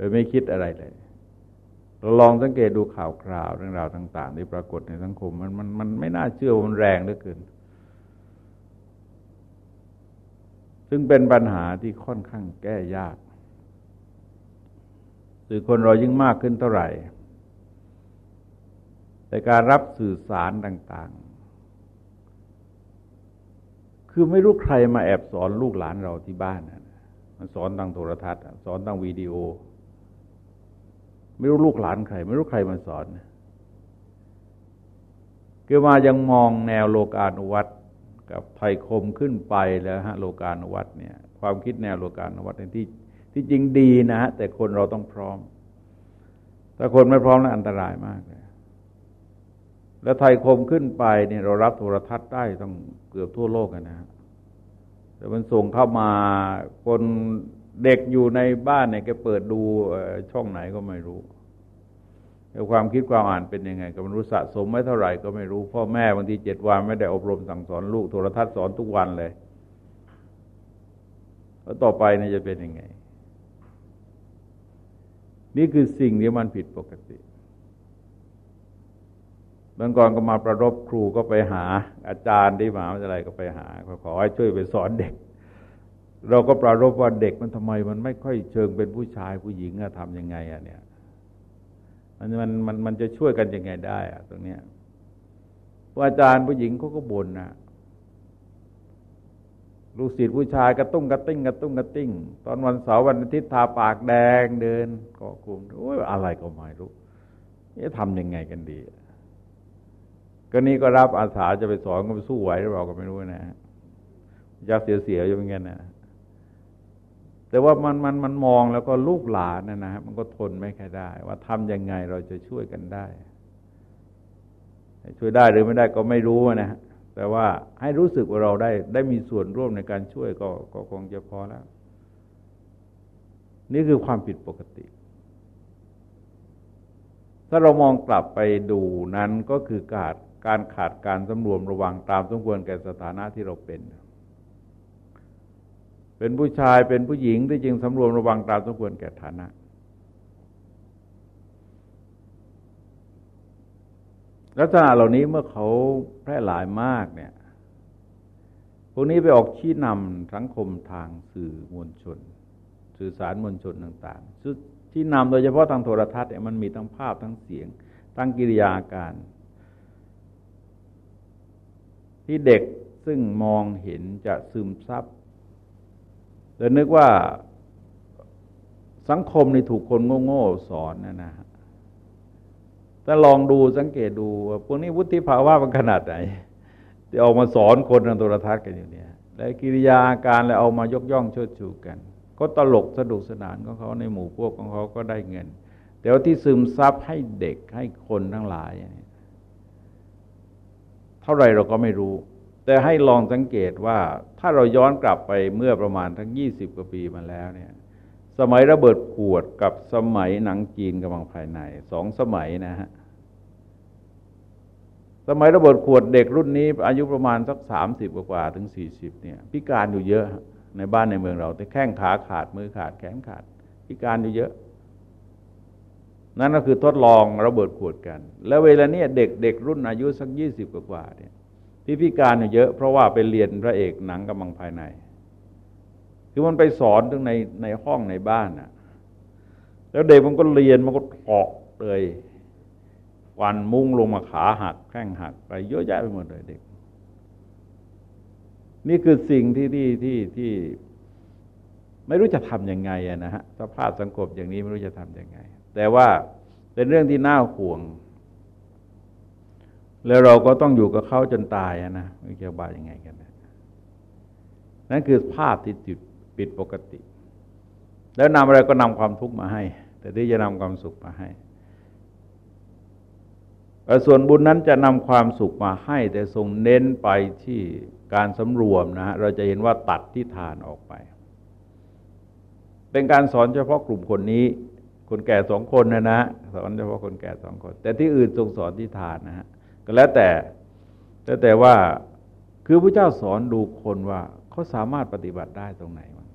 ดยไม่คิดอะไรเลยเราลองสังเกตดูข่าวคราวเรื่องราวต่าง ๆ ที่ปรากฏในสังคมมันมันมันไม่น่าเชื่อมันแรงเหลือเกิน ซึ่งเป็นปัญหาที่ค่อนข้างแก้ยากสื่อคนเรายิ่งมากขึ้นเท่าไหร่ แต่การรับสื่อสารต่าง ๆ คือไม่รู้ใครมาแอบสอนลูกหลานเราที่บ้าน มันสอนทางโทรทัศน์ สอนทางวิดีโอ ไม่รู้ลูกหลานใคร ไม่รู้ใครมาสอนคือมายังมองแนวโลกานุวัตกับไทยคมขึ้นไปแล้วฮะโลกานุวัตเนี่ย ความคิดแนวโลกานุวัตในที่ที่จริงดีนะฮะแต่คนเราต้องพร้อม ถ้าคนไม่พร้อมนั้นอันตรายมากเลยแล้วไทยคมขึ้นไปเนี่ยเรารับโทรทัศน์ได้ต้องเกือบทั่วโลกนะฮะแต่มันส่งเข้ามาคน เด็กอยู่ในบ้านเนี่ยแกเปิดดูช่องไหนก็ไม่รู้แล้วความคิดความอ่านเป็นยังไง ก็ไม่รู้สะสมไว้เท่าไหร่ก็ไม่รู้พ่อแม่บางทีเจ็ดวันไม่ได้อบรมสั่งสอนลูกโทรทัศน์สอนทุกวันเลยแล้วต่อไปเนี่ยจะเป็นยังไง นี่คือสิ่งที่มันผิดปกติบางก่อนก็มาประรบครูก็ไปหา อาจารย์ที่มหาวิทยาลัยก็ไปหาขอให้ช่วยไปสอนเด็ก เราก็ประรบว่าเด็กมันทำไม มันไม่ค่อยเชิงเป็นผู้ชายผู้หญิงอะทำยังไงอะเนี่ยมันมันมันมันจะช่วยกันยังไงได้อะตรงเนี้ยอาจารย์ผู้หญิงเขาก็บ่นนะลูกศิษย์ผู้ชายกระตุ้งกระติ้งกระตุ้งกระติ้ง ตอนวันเสาร์วันอาทิตย์ทาปากแดงเดินก็กลุ่มโอ้ยอะไรก็ไม่รู้จะทำยังไงกันดีก็นี้ก็รับอาสาจะไปสอนก็ไปสู้ไหวหรือเปล่าก็ไม่รู้นะยากเสียๆอยู่เหมือนกันนะ แต่ว่ามันมันมันมองแล้วก็ลูกหลานนะนะมันก็ทนไม่ค่อยได้ ว่าทำยังไงเราจะช่วยกันได้ ช่วยได้หรือไม่ได้ก็ไม่รู้นะแต่ว่าให้รู้สึกว่าเราได้ได้มีส่วนร่วมในการช่วยก็ก็คงจะพอแล้ว นี่คือความผิดปกติ ถ้าเรามองกลับไปดูนั้นก็คือการการขาดการสำรวมระวังตามสมควรแก่สถานะที่เราเป็น เป็นผู้ชายเป็นผู้หญิงที่จริงสำรวมระวังตามสมควรแก่ฐานะ ลักษณะเหล่านี้เมื่อเขาแพร่หลายมากเนี่ยพวกนี้ไปออกชี้นำสังคมทางสื่อมวลชน สื่อสารมวลชนต่างๆที่นำโดยเฉพาะทางโทรทัศน์เนี่ยมันมีทั้งภาพทั้งเสียงทั้งกิริยาการ ที่เด็กซึ่งมองเห็นจะซึมซับ แต่นึกว่าสังคมในถูกคนโง่ๆสอนนะนะถ้าลองดูสังเกตดูว่าพวกนี้วุฒิภาวะมันขนาดไหนที่ออกมาสอนคนทางโทรทัศน์กันอยู่เนี่ยและกิริยาการแล้วเอามายกย่องเชิดชูกัน ก็ตลกสนุกสนานของเขาในหมู่พวกของเขาก็ได้เงิน แต่ว่าที่ซึมซับให้เด็กให้คนทั้งหลาย เท่าไรเราก็ไม่รู้ แต่ให้ลองสังเกตว่าถ้าเราย้อนกลับไปเมื่อประมาณทั้งยี่สิบกว่าปีมาแล้วเนี่ยสมัยระเบิดขวดกับสมัยหนังจีนกำลังภายในสองสมัยนะฮะสมัยระเบิดขวดเด็กรุ่นนี้ อายุประมาณสักสามสิบกว่าถึงสี่สิบเนี่ยพิการอยู่เยอะในบ้านในเมืองเรา แต่แข้งขาขาดมือขาดแขนขาด พิการอยู่เยอะ นั่นก็คือทดลองระเบิดขวดกัน แล้วเวลาเนี้ยเด็กเด็กรุ่นอายุสักยี่สิบกว่าเนี่ย ที่พิการเยอะ เพราะว่าไปเรียนพระเอกหนังกำลังภายใน คือมันไปสอนถึงในในห้องในบ้านน่ะ แล้วเด็กมันก็เรียนมันก็เกาะเลยฟันมุ้งลงมาขาหักแข้งหักไปเยอะแยะไปหมดเลยเด็ก นี่คือสิ่งที่ที่ที่ที่ไม่รู้จะทำยังไงนะฮะสภาพสังคมอย่างนี้ไม่รู้จะทำยังไง แต่ว่าเป็นเรื่องที่น่าห่วง แล้วเราก็ต้องอยู่กับเขาจนตายนะไม่เกี่ยวบายังไงกันนะนั่นคือภาพที่จิตปิดปกติ แล้วนำอะไรก็นำความทุกข์มาให้ แต่ที่จะนำความสุขมาให้ส่วนบุญนั้นจะนำความสุขมาให้ แต่ทรงเน้นไปที่การสำรวมนะฮะเราจะเห็นว่าตัดที่ทานออกไป เป็นการสอนเฉพาะกลุ่มคนนี้ คนแก่สองคนนะนะสอนเฉพาะคนแก่สองคน แต่ที่อื่นทรงสอนที่ทานนะฮะ ก็แล้วแต่แต่แต่ว่าคือพระเจ้าสอนดูคนว่าเขาสามารถปฏิบัติได้ตรงไหนมั้ง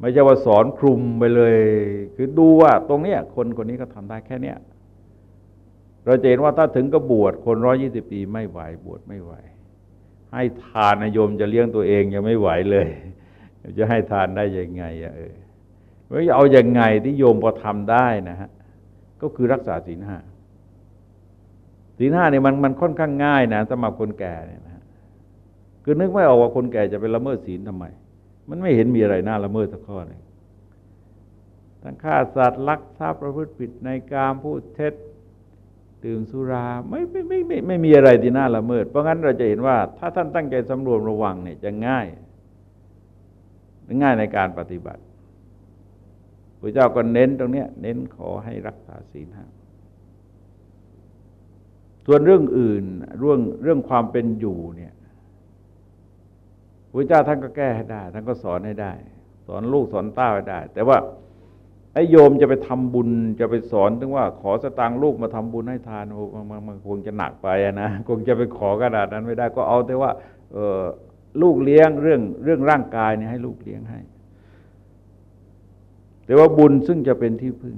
ไม่ใช่ว่าสอนคลุมไปเลย คือดูว่าตรงเนี้ยคนคนนี้ก็ทำได้แค่เนี้ยเราจะเห็นว่าถ้าถึงก็บวชคนร้อยี่สิบปีไม่ไหวบวชไม่ไหว ให้ทานนายมจะเลี้ยงตัวเองยังไม่ไหวเลย จะให้ทานได้ยังไงอะเออว่าเอาอย่างไงที่โยมพอทำได้นะฮะก็คือรักษาศีลห้า ศีลห้าเนี่ยมันมันค่อนข้างง่ายนะสำหรับคนแก่เนี่ยนะคือนึกไม่ออกว่าคนแก่จะไปละเมิดศีลทำไม มันไม่เห็นมีอะไรน่าละเมิดสักข้อหนึ่งทั้งฆ่าสัตว์ลักทรัพย์ประพฤติผิดในการพูดเท็จดื่มสุราไม่ไม่ไม่ไม่ไม่มีอะไรที่น่าละเมิด เพราะงั้นเราจะเห็นว่า ถ้าท่านตั้งใจสำรวมระวังเนี่ยจะง่าย ง่ายในการปฏิบัติพระเจ้าก็เน้นตรงนี้เน้นขอให้รักษาศีลห้า ส่วนเรื่องอื่นเรื่องเรื่องความเป็นอยู่เนี่ยพระเจ้าท่านก็แก้ให้ได้ ท่านก็สอนให้ได้ สอนลูกสอนต้าให้ได้ แต่ว่าไอ้โยมจะไปทำบุญจะไปสอนถึงว่า ขอสตางค์ลูกมาทำบุญให้ทานมันมันคงจะหนักไปนะคงจะไปขอกระดาษนั้นไม่ได้ ก็เอาแต่ว่า เออลูกเลี้ยงเรื่องเรื่องร่างกายเนี่ยให้ลูกเลี้ยงให้ แต่ว่าบุญซึ่งจะเป็นที่พึ่ง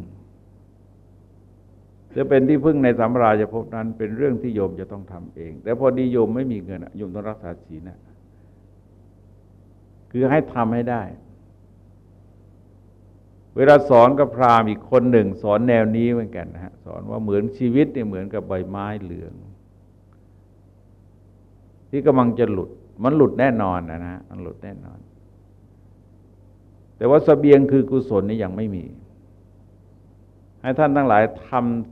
จะเป็นที่พึ่งในสัมราชภพนั้น เป็นเรื่องที่โยมจะต้องทำเอง แต่พอดีโยมไม่มีเงินโยมต้องรักษาศีลนะคือให้ทำให้ได้ เวลาสอนกับพราหมณ์อีกคนหนึ่ง สอนแนวนี้เหมือนกันนะฮะสอนว่าเหมือนชีวิตเนี่ยเหมือนกับใบไม้เหลือง ที่กำลังจะหลุด มันหลุดแน่นอนนะนะมันหลุดแน่นอน แต่ว่าสเสบียงคือกุศลนี่ยังไม่มีให้ท่านทั้งหลายทำส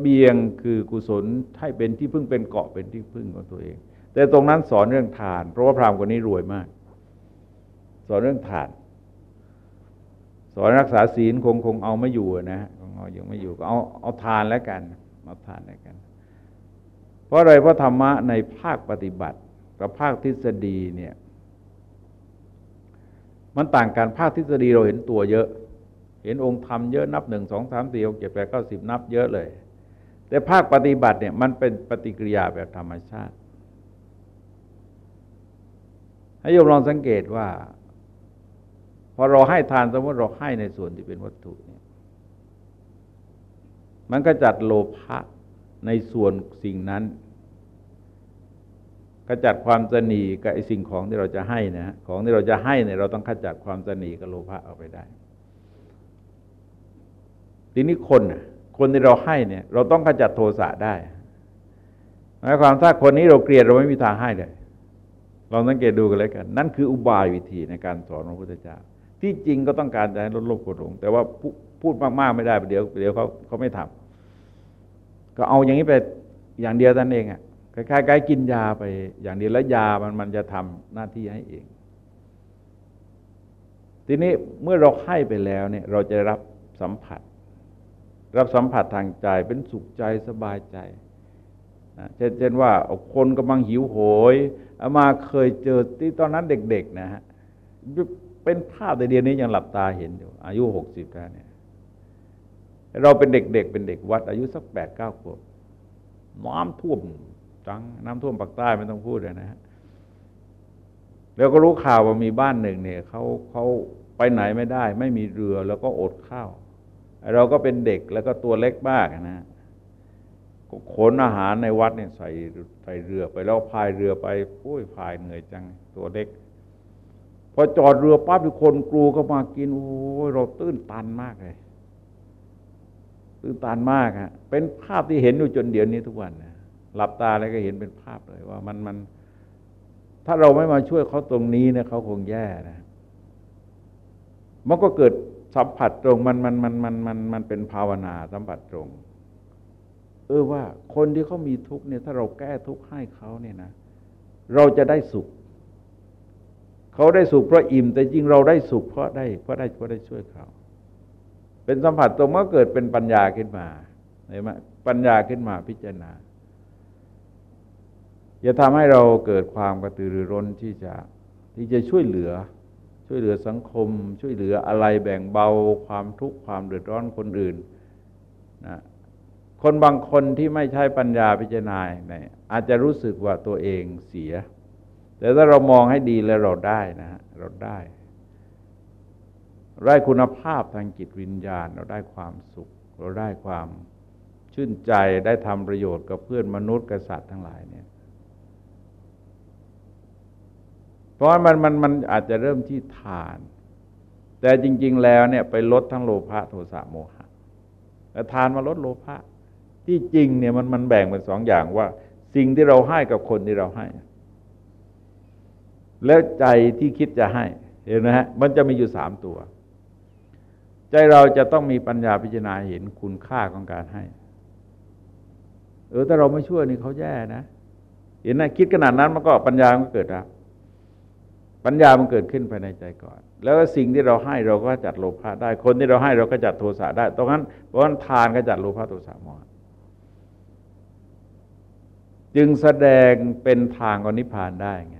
เบียงคือกุศลให้เป็นที่พึ่งเป็นเกาะเป็นที่พึ่งของตัวเอง แต่ตรงนั้นสอนเรื่องทาน เพราะว่าพราหมณ์คนนี้รวยมาก สอนเรื่องทาน สอนรักษาศีลคงคงเอาไม่อยู่นะคงเอายังไม่อยู่ก็เอาเอาทานแล้วกันเอาทานแล้วกัน เพราะอะไรเพราะธรรมะในภาคปฏิบัติกับภาคทฤษฎีเนี่ยมันต่างกันภาคทฤษฎีเราเห็นตัวเยอะ เห็นองค์ธรรมเยอะนับหนึ่งสองสามสี่หกเจ็ดแปดเก้าสิบนับเยอะเลย แต่ภาคปฏิบัติเนี่ยมันเป็นปฏิกิริยาแบบธรรมชาติ ให้โยมลองสังเกตว่า พอเราให้ทานสมมติเราให้ในส่วนที่เป็นวัตถุเนี่ยมันก็จัดโลภะในส่วนสิ่งนั้นขจัดความสนีกับไอสิ่งของที่เราจะให้นะของที่เราจะให้เนี่ยเราต้องขจัดความสนีกับโลภะออกไปได้ ทีนี้คน คนที่เราให้เนี่ย เราต้องขจัดโทสะได้หมายความถ้าคนนี้เราเกลียดเราไม่มีทางให้เลยลองสังเกตดูกันเลยกัน นั่นคืออุบายวิธีในการสอนพระพุทธเจ้า ที่จริงก็ต้องการจะให้ลดโลภโกรธหลงแต่ว่าพูดมากๆไม่ได้เดี๋ยวเดี๋ยวเขาเขาไม่ทำก็เอาอย่างนี้ไปอย่างเดียวท่านเองอะ่ะคล้ายๆกินยาไปอย่างเดียวแล้วยามันมันจะทำหน้าที่ให้เอง ทีนี้เมื่อเราให้ไปแล้วเนี่ย เราจะรับสัมผัส รับสัมผัสทางใจเป็นสุขใจสบายใจนะเช่นเช่นว่าคนกำลังหิวโหยอามาเคยเจอที่ตอนนั้นเด็ก ๆ นะฮะเป็นภาพแต่เดียวนี้ยังหลับตาเห็นอยู่อายุหกสิบแล้วเนี่ย เราเป็นเด็กๆเป็นเด็กวัด อายุสักแปดเก้าขวบน้ำท่วมจังน้ำท่วมปากใต้ไม่ต้องพูดเลยนะฮะแล้วก็รู้ข่าวว่ามีบ้านหนึ่งเนี่ยเขาเขาไปไหนไม่ได้ ไม่มีเรือแล้วก็อดข้าว เราก็เป็นเด็กแล้วก็ตัวเล็กมากนะขนอาหารในวัดเนี่ยใส่ใส่เรือไปแล้วพายเรือไปโอ้ยพายเหนื่อยจังตัวเล็ก พอจอดเรือปั๊บมีคนกรูเข้ามากินโอ้ยเราตื้นตันมากเลย ตื้นตันมากฮะเป็นภาพที่เห็นอยู่จนเดี๋ยวนี้ทุกวันนะหลับตาแล้วก็เห็นเป็นภาพเลยว่ามันมัน ถ้าเราไม่มาช่วยเขาตรงนี้เนี่ยเขาคงแย่นะมันก็เกิด สัมผัสตรงมันมันมันมันมันมันเป็นภาวนาสัมผัสตรง เออว่าคนที่เขามีทุกข์เนี่ยถ้าเราแก้ทุกข์ให้เขาเนี่ยนะ เราจะได้สุขเขาได้สุขเพราะอิ่ม แต่จริงเราได้สุขเพราะได้เพราะได้เพราะได้ช่วยเขา เป็นสัมผัสตรงมันเกิดเป็นปัญญาขึ้นมาเห็นไหมปัญญาขึ้นมาพิจารณาจะทำให้เราเกิดความกระตือรือร้นที่จะที่จะช่วยเหลือ ช่วยเหลือสังคม ช่วยเหลืออะไรแบ่งเบาความทุกข์ความเดือดร้อนคนอื่นนะคนบางคนที่ไม่ใช้ปัญญาพิจารณาเนี่ยอาจจะรู้สึกว่าตัวเองเสีย แต่ถ้าเรามองให้ดีแล้วเราได้นะฮะเราได้ได้คุณภาพทางจิตวิญญาณ เราได้ความสุข เราได้ความชื่นใจได้ทำประโยชน์กับเพื่อนมนุษย์กษัตริย์ทั้งหลายเนี่ย ราะมันมันมันอาจจะเริ่มที่ทาน แต่จริง ๆ แล้วเนี่ยไปลดทั้งโลภะโทสะโมหะแต่ทานมาลดโลภะที่จริงเนี่ยมันมันแบ่งเป็นสองอย่างว่า สิ่งที่เราให้กับคนที่เราให้ แล้วใจที่คิดจะให้เห็นไหมฮะมันจะมีอยู่สามตัว ใจเราจะต้องมีปัญญาพิจารณาเห็นคุณค่าของการให้ เออถ้าเราไม่ช่วยนี่เขาแย่นะ เห็นไหมคิดขนาดนั้นมันก็ปัญญามันเกิดแล้ว ปัญญามันเกิดขึ้นภายในใจก่อน แล้วสิ่งที่เราให้เราก็จัดโลภะได้ คนที่เราให้เราก็จัดโทสะได้ตรงนั้นเพราะนั้นทานก็จัดโลภะโทสะโมหะจึงแสดงเป็นทางอนิพพานได้ไง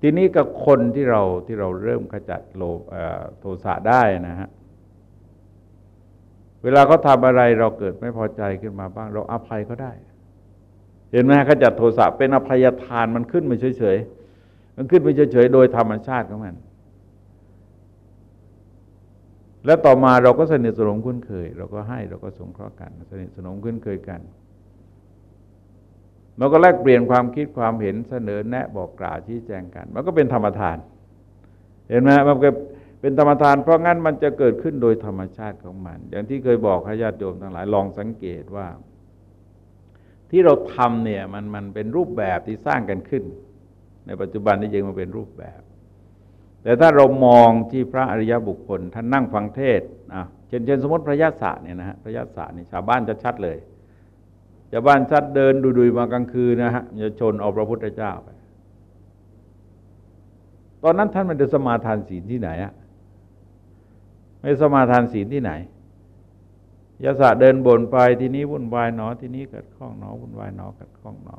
ทีนี้กับคนที่เราที่เราเริ่มขจัดโลโทสะได้นะฮะ เวลาเขาทำอะไรเราเกิดไม่พอใจขึ้นมาบ้าง เราอภัยเขาได้ เห็นไหมขจัดโทสะเป็นอภัยทานมันขึ้นมาเฉยๆ มันขึ้นมาเฉยๆโดยธรรมชาติของมัน แล้วต่อมาเราก็สนิทสนมคุ้นเคย เราก็ให้เราก็สงเคราะห์กัน สนิทสนมคุ้นเคยกันมันก็แลกเปลี่ยนความคิดความเห็นเสนอแนะบอกกล่าวชี้แจงกัน มันก็เป็นธรรมทาน เห็นไหมมันก็เป็นธรรมทาน เพราะงั้นมันจะเกิดขึ้นโดยธรรมชาติของมัน อย่างที่เคยบอกขญาติโยมทั้งหลายลองสังเกตว่า ที่เราทำเนี่ยมันมันเป็นรูปแบบที่สร้างกันขึ้น ในปัจจุบันนี่ยังมันเป็นรูปแบบ แต่ถ้าเรามองที่พระอริยบุคคล ท่านนั่งฟังเทศอะเช่นเช่นสมมติพระยาศะเนี่ยนะฮะพระยาศะนี่ชาวบ้านจะชัดเลยชาวบ้านชัดเดินดูๆมากลางคืนนะฮะจะชนเอาพระพุทธเจ้าไป ตอนนั้นท่านมันจะสมาทานศีลที่ไหนอะไม่สมาทานศีลที่ไหนยาสะเดินบนไปทีนี้วุ่นวายหนอทีนี้กัดข้องหนอวุ่นวายหนอกัดข้องหนอ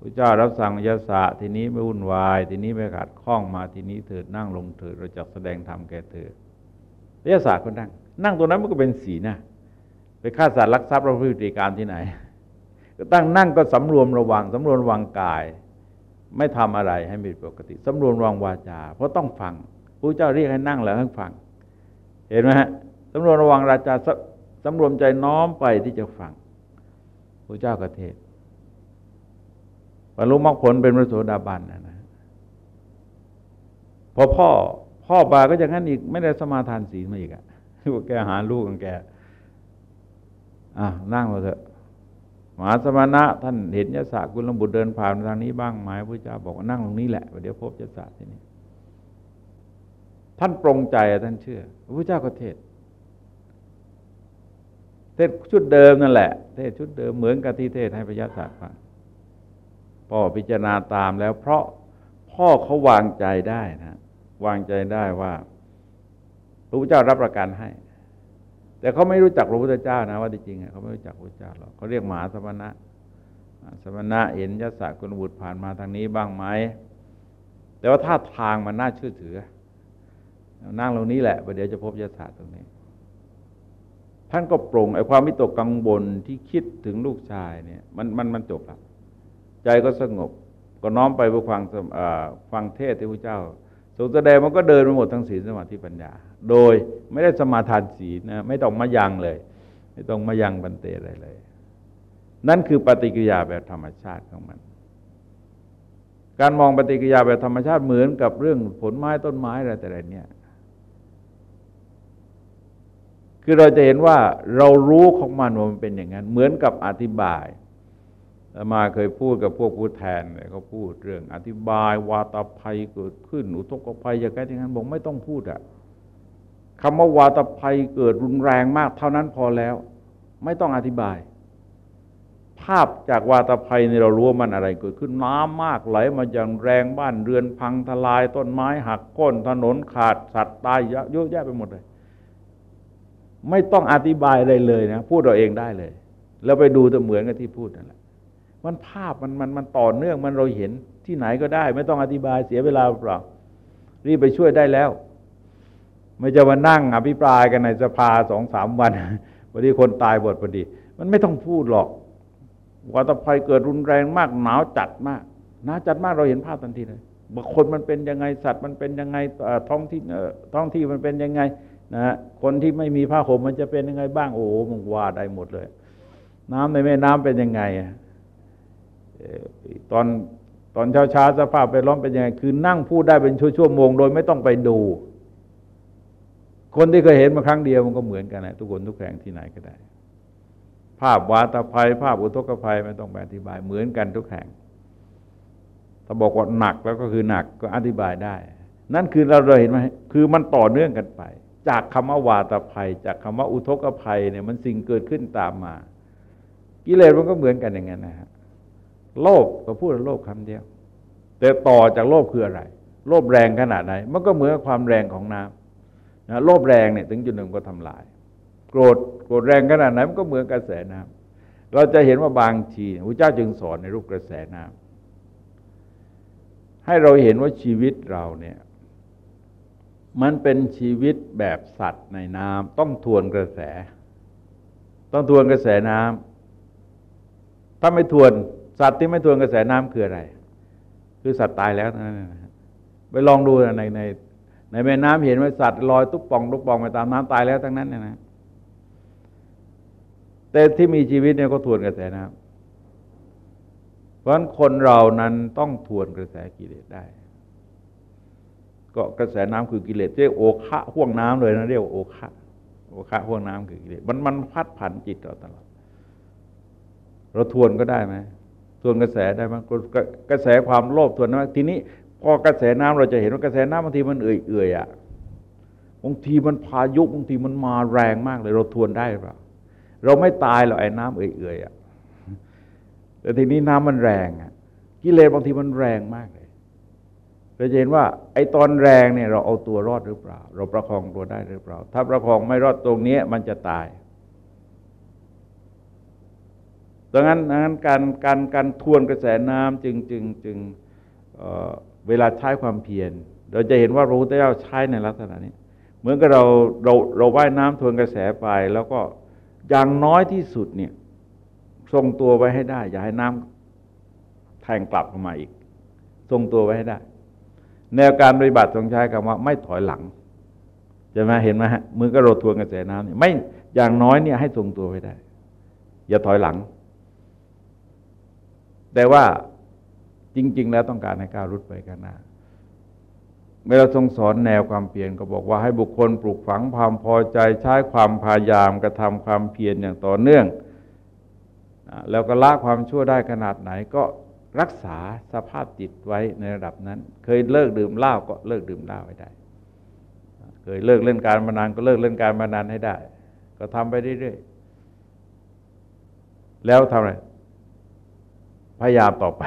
พระเจ้ารับสั่งยาสะทีนี้ไม่วุ่นวาย ทีนี้ไม่กัดข้องมาทีนี้เถิดนั่งลงเถิดเราจะแสดงธรรมแก่เธอยาสะก็นั่ง นั่งตรงนั้นมันก็เป็นศีลนะไปฆ่าสัตว์ลักทรัพย์เราพฤติการที่ไหนก็ตั้งนั่งก็สำรวมระวังสำรวมระวังกาย ไม่ทำอะไรให้มีปกติสำรวมระวังวาจา เพราะต้องฟังพระเจ้าเรียกให้นั่งแล้วให้ฟัง เห็นไหมฮะสำรวมระวังราจาสำรวมใจน้อมไปที่จะฟังพระเจ้ากระเทศ บรรลุมรรคผลเป็นพระโสดาบันนะนะพอพ่อพ่อบาก็อย่างนั้นอีกไม่ได้สมาทานศีลมาอีกอะแกหาลูกของแกอะนั่งมาเถอะมหาสมณะท่านเห็นยศกุลบุตรเดินผ่านทางนี้บ้างไหมพระเจ้าบอกว่านั่งตรงนี้แหละเดี๋ยวพบยศที่นี่ท่านปรงใจท่านเชื่อพระพุทธเจ้าก็เทศ เทศชุดเดิมนั่นแหละ เทศชุดเดิมเหมือนกับที่เทศให้พระยาศาฟัง พ่อพิจารณาตามแล้ว เพราะพ่อเขาวางใจได้นะวางใจได้ว่าพระพุทธเจ้ารับประกันให้ แต่เขาไม่รู้จักพระพุทธเจ้านะว่าจริงๆเขาไม่รู้จักพระเจ้าหรอกเขาเรียกหมาสมณะสมณะเห็นยศกุลบุตรผ่านมาทางนี้บ้างไหมแต่ว่าท่าทางมันน่าเชื่อถือ นั่งตรงนี้แหละประเดี๋ยวจะพบยศตรงนี้ ท่านก็ปรงไอ้ความมิตกกังวลที่คิดถึงลูกชายเนี่ย มันมันมันจบแล้ว ใจก็สงบ ก็น้อมไปเพื่อฟังฟังเทศที่พระเจ้าทรงแสดงมันก็เดินไปหมดทั้งศีลสมาธิปัญญา โดยไม่ได้สมาทานศีลนะไม่ต้องมายังเลย ไม่ต้องมายังบันเตอะไรเลย นั่นคือปฏิกิริยาแบบธรรมชาติของมัน การมองปฏิกิริยาแบบธรรมชาติเหมือนกับเรื่องผลไม้ต้นไม้อะไรแต่ไรเนี่ยคือเราจะเห็นว่าเรารู้ของมันว่ามันเป็นอย่างนั้น เหมือนกับอธิบาย มาเคยพูดกับพวกผู้แทนเลยเขาพูดเรื่อง อธิบายวาตภัยเกิดขึ้นอุทกภัยอย่างไรอย่างนั้นบอกไม่ต้องพูดอะคำว่าวาตภัยเกิดรุนแรงมากเท่านั้นพอแล้ว ไม่ต้องอธิบาย ภาพจากวาตภัยในเรารู้ว่ามันอะไรเกิดขึ้นน้ำมากไหลมาอย่างแรงบ้านเรือนพังทลายต้นไม้หักก้นถนนขาดสัตว์ตายเยอะแยะไปหมดเลย ไม่ต้องอธิบายอะไรเลยนะพูดเราเองได้เลย แล้วไปดูจะเหมือนกับที่พูดนั่นแหละ มันภาพมันมันมันต่อเนื่องมันเราเห็นที่ไหนก็ได้ ไม่ต้องอธิบายเสียเวลาเปล่ารีบไปช่วยได้แล้ว ไม่จะมานั่งอภิปรายกันในสภาสองสามวันพอดีคนตายบทพอดี มันไม่ต้องพูดหรอกวัตภัยเกิดรุนแรงมากหนาวจัดมากหนาวจัดมากเราเห็นภาพทันทีเลยบุคคลมันเป็นยังไงสัตว์มันเป็นยังไงท้องที่ท้องที่มันเป็นยังไงนะคนที่ไม่มีผ้าห่มมันจะเป็นยังไงบ้างโอ้โหมันว่าได้หมดเลย น้ำในแม่น้ำเป็นยังไง ตอนตอนเช้าช้าสภาพไปร้อนเป็นยังไงคือนั่งพูดได้เป็นชั่วโมงโดยไม่ต้องไปดู คนที่เคยเห็นมาครั้งเดียวมันก็เหมือนกันนะทุกคนทุกแห่งที่ไหนก็ได้ ภาพวาตภัย ภาพอุทกภัยไม่ต้องไปอธิบายเหมือนกันทุกแห่งถ้าบอกว่าหนักแล้วก็คือหนักก็อธิบายได้ นั่นคือเราเราเห็นไหมคือมันต่อเนื่องกันไป จากคำว่าวาตภัย จากคำว่าอุทกภัยเนี่ยมันสิ่งเกิดขึ้นตามมา กิเลสมันก็เหมือนกันอย่างนั้นนะฮะ โลภก็พูดโลภคำเดียว แต่ต่อจากโลภคืออะไร โลภแรงขนาดไหน มันก็เหมือนความแรงของน้ำนะโลภแรงเนี่ยถึงจุดหนึ่งก็ทำลาย โกรธโกรธแรงขนาดไหนมันก็เหมือนกระแสน้ำเราจะเห็นว่าบางทีพระเจ้าจึงสอนในรูปกระแสน้ำให้เราเห็นว่าชีวิตเราเนี่ยมันเป็นชีวิตแบบสัตว์ในน้ำต้องทวนกระแส ต้องทวนกระแสน้ำถ้าไม่ทวน สัตว์ที่ไม่ทวนกระแสน้ำคืออะไร คือสัตว์ตายแล้วนั่นนะไปลองดูในในในแม่น้ำเห็นว่าสัตว์ลอยตุ๊บปองตุ๊บปองไปตามน้ำตายแล้วทั้งนั้นเนี่ยนะแต่ที่มีชีวิตเนี่ยก็ทวนกระแสน้ำเพราะฉะนั้นคนเรานั้นต้องทวนกระแสกิเลสได้ ก็กระแสน้ำคือกิเลสเรียกโอคะห่วงน้ำเลยนะเรียกโอคะโอคะห่วงน้ำคือกิเลสมันมันพัดผันจิตเราตลอดเราทวนก็ได้ไหม ทวนกระแสได้ไหมกระแสความโลภทวนนะทีนี้พอกระแสน้ำเราจะเห็นว่ากระแสน้ำบางทีมันเอื่อยเอื่อยอะบางทีมันพายุบางทีมันมาแรงมากเลยเราทวนได้หรือเปล่าเราไม่ตายหรอกไอ้น้ำเอื่อยเอื่อยอะแต่ทีนี้น้ำมันแรงอะกิเลสบางทีมันแรงมากเลยเราจะเห็นว่า ไอ้ตอนแรงเนี่ยเราเอาตัวรอดหรือเปล่า เราประคองตัวได้หรือเปล่า ถ้าประคองไม่รอดตรงนี้มันจะตาย ดังนั้นดังนั้นการการการทวนกระแสน้ำจึงจึงจึงเเวลาใช้ความเพียร เราจะเห็นว่าพระพุทธเจ้าใช้ในลักษณะนี้ เหมือนกับเราเราเราว่ายน้ำทวนกระแสไป แล้วก็อย่างน้อยที่สุดเนี่ยทรงตัวไว้ให้ได้ อย่าให้น้ำแทงกลับเข้ามาอีก ทรงตัวไว้ให้ได้ แนวการปฏิบัติทรงใช้คำว่า ไม่ถอยหลังจะมาเห็นไหมฮะมือก็โรทวนกระแสน้ำนี่ไม่อย่างน้อยเนี่ยให้ทรงตัวไว้ได้ อย่าถอยหลัง แต่ว่าจริง ๆ แล้วต้องการให้ก้าวรุดไปข้างหน้าเมื่อเราทรงสอนแนวความเพียรก็บอกว่าให้บุคคลปลูกฝังความพอใจใช้ความพยายามกระทำความเพียรอย่างต่อเนื่อง แล้วก็ละความชั่วได้ขนาดไหนก็รักษาสภาพจิตไว้ในระดับนั้น เคยเลิกดื่มเหล้าก็เลิกดื่มเหล้าให้ได้ เคยเลิกเล่นการมานานก็เลิกเล่นการมานานให้ได้ ก็ทำไปเรื่อยๆแล้วทำอะไร พยายามต่อไป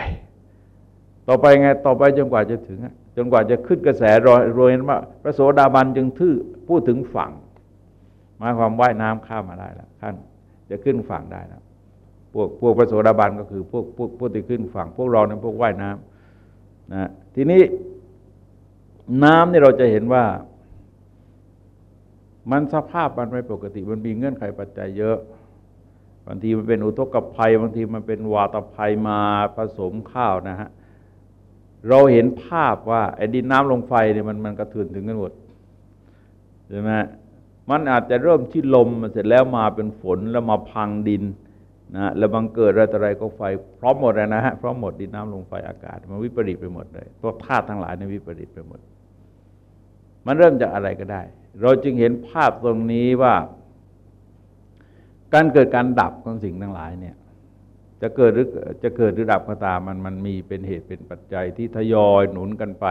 ต่อไปไงต่อไปจนกว่าจะถึงจนกว่าจะขึ้นกระแสรอยรวยว่า พระโสดาบันจึงทื่อพูดถึงฝั่งหมายความว่ายน้ำข้ามมาได้แล้วท่านจะขึ้นฝั่งได้แล้วพวกพวกพระโสดาบันก็คือพวกพวกพวกที่ขึ้นฝั่ง พวกเราเนี่ยพวกว่ายน้ำนะทีนี้น้ำนี่เราจะเห็นว่า มันสภาพมันไม่ปกติ มันมีเงื่อนไขปัจจัยเยอะ บางทีมันเป็นอุทกภัย บางทีมันเป็นวาตภัยมาผสมข้าวนะฮะเราเห็นภาพว่าไอ้ดินน้ำลงไฟเนี่ยมันมันกระเทือนถึงกันหมดใช่ไหมมันอาจจะเริ่มที่ลมเสร็จแล้วมาเป็นฝนแล้วมาพังดินนะแล้วบังเกิดอะไรต่ออะไรก็ไฟพร้อมหมดเลยนะฮะพร้อมหมดดินน้ำลมไฟอากาศ มันวิปริตไปหมดเลยตัวธาตุทั้งหลายในวิปริตไปหมด มันเริ่มจากอะไรก็ได้ เราจึงเห็นภาพตรงนี้ว่า การเกิดการดับของสิ่งทั้งหลายเนี่ยจะเกิดหรือจะเกิดหรือดับก็ตามมันมันมีเป็นเหตุเป็นปัจจัยที่ทยอยหนุนกันไป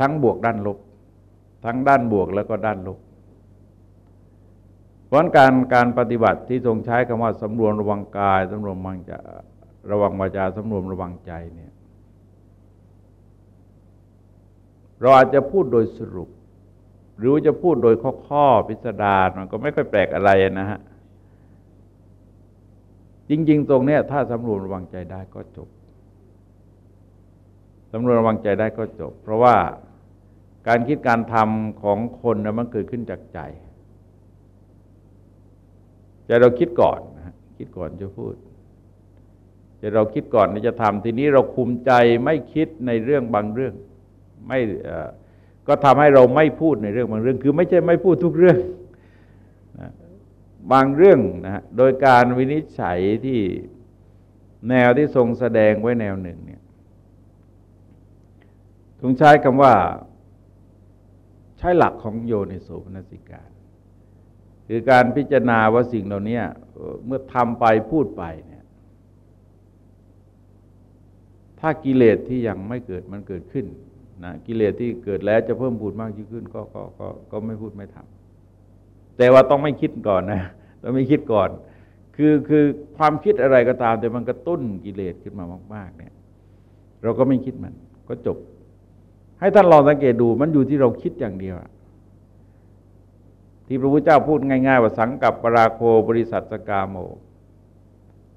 ทั้งบวกด้านลบ ทั้งด้านบวกแล้วก็ด้านลบเพราะการการปฏิบัติที่ทรงใช้คำว่าสำรวมระวังกายสำรวมระวังจะระวังวาจาสำรวมระวังใจเนี่ยเราอาจจะพูดโดยสรุป หรือจะพูดโดยข้อข้อพิสดารมันก็ไม่ค่อยแปลกอะไรนะฮะ จริง ๆ ตรงเนี้ยถ้าสำรวมระวังใจได้ก็จบสำรวมระวังใจได้ก็จบ เพราะว่าการคิดการทำของคนนะมันเกิดขึ้นจากใจใจเราคิดก่อนนะคิดก่อนจะพูดจะเราคิดก่อนจะทำทีนี้เราคุมใจไม่คิดในเรื่องบางเรื่อง ไม่ก็ทำให้เราไม่พูดในเรื่องบางเรื่อง คือไม่ใช่ไม่พูดทุกเรื่อง บางเรื่องนะโดยการวินิจฉัยที่แนวที่ทรงแสดงไว้แนวหนึ่งเนี่ยทรงใช้คำว่า ใช้หลักของโยนิโสมนสิการ คือการพิจารณาว่าสิ่งเหล่านี้เมื่อทำไปพูดไปเนี่ย ถ้ากิเลสที่ยังไม่เกิดมันเกิดขึ้นนะกิเลสที่เกิดแล้วจะเพิ่มพูดมากยิ่งขึ้น ก็ก็ก็ก็ไม่พูดไม่ทำแต่ว่าต้องไม่คิดก่อนนะ ต้องไม่คิดก่อน คือคือความคิดอะไรก็ตาม แต่มันกระตุ้นกิเลสขึ้นมามากๆเนี่ย เราก็ไม่คิดมัน ก็จบ ให้ท่านลองสังเกตดูมันอยู่ที่เราคิดอย่างเดียวที่พระพุทธเจ้าพูดง่าย ๆ ว่าสังกับปราโคบริษัทสกาโม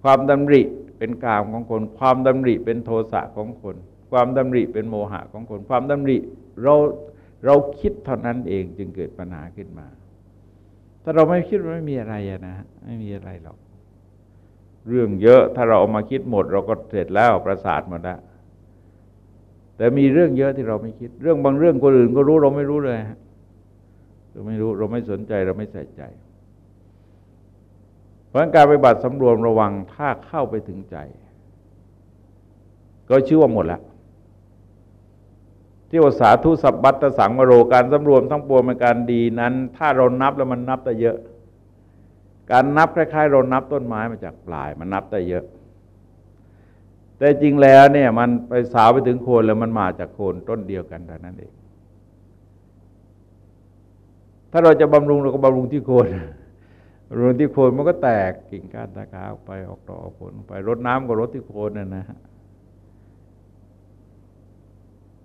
ความดำริเป็นกามของคน ความดำริเป็นโทสะของคน ความดำริเป็นโมหะของคน ความดำริเราเราคิดเท่านั้นเองจึงเกิดปัญหาขึ้นมา ถ้าเราไม่คิดไม่มีอะไรนะไม่มีอะไรหรอก เรื่องเยอะถ้าเราเอามาคิดหมด เราก็เสร็จแล้วประสาทหมดแล้วแต่มีเรื่องเยอะที่เราไม่คิด เรื่องบางเรื่องคนอื่นก็รู้เราไม่รู้เลยเราไม่รู้เราไม่สนใจเราไม่ใส่ใจ เพราะการปฏิบัติสำรวมระวังถ้าเข้าไปถึงใจ ก็ชื่อว่าหมดแล้ว ที่ว่าสาธุสัพบัตตสังวโรการสำรวมทั้งปวงเป็นการดีนั้น ถ้าเรานับแล้วมันนับได้เยอะ การนับคล้ายๆเรานับต้นไม้มาจากปลายมันนับได้เยอะ แต่จริงแล้วเนี่ยมันไปสาวไปถึงโคนแล้วมันมาจากโคนต้นเดียวกันแต่านั้นเองถ้าเราจะบำรุงเราก็บำรุงที่โคนบำรุงที่โคนมันก็แตกกิ่งก้านตะขาออกไปออกดอกออกผลไปรดน้ำก็รดที่โคนนั่นนะฮะ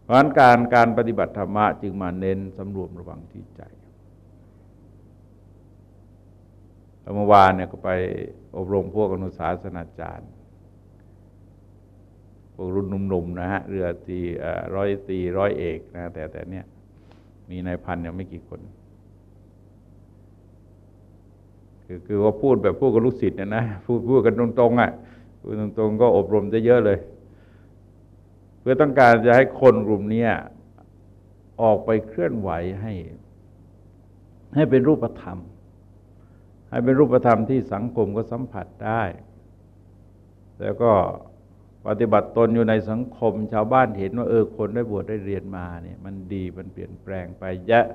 เพราะฉะนั้นการการปฏิบัติธรรมะจึงมาเน้นสำรวมระวังที่ใจเมื่อวานเนี่ยก็ไปอบรมพวกอนุสาสนาจารย์ พวกรุ่นหนุ่มๆนะฮะ เรือตีร้อยตีร้อยเอกนะ แต่แต่เนี่ย มีนายพันยังไม่กี่คน คือคือว่าพูดแบบพูดกับลูกศิษย์เนี่ยนะ พูดพูดกันตรงๆอะพูดตรงๆก็อบรมจะเยอะเลย พื่อต้องการจะให้คนกลุ่มนี้ออกไปเคลื่อนไหวให้ ให้เป็นรูปธรรม ให้เป็นรูปธรรมที่สังคมก็สัมผัสได้ แล้วก็ปฏิบัติตนอยู่ในสังคม ชาวบ้านเห็นว่าเออคนได้บวชได้เรียนมาเนี่ยมันดีมันเปลี่ยนแปลงไปเยอะ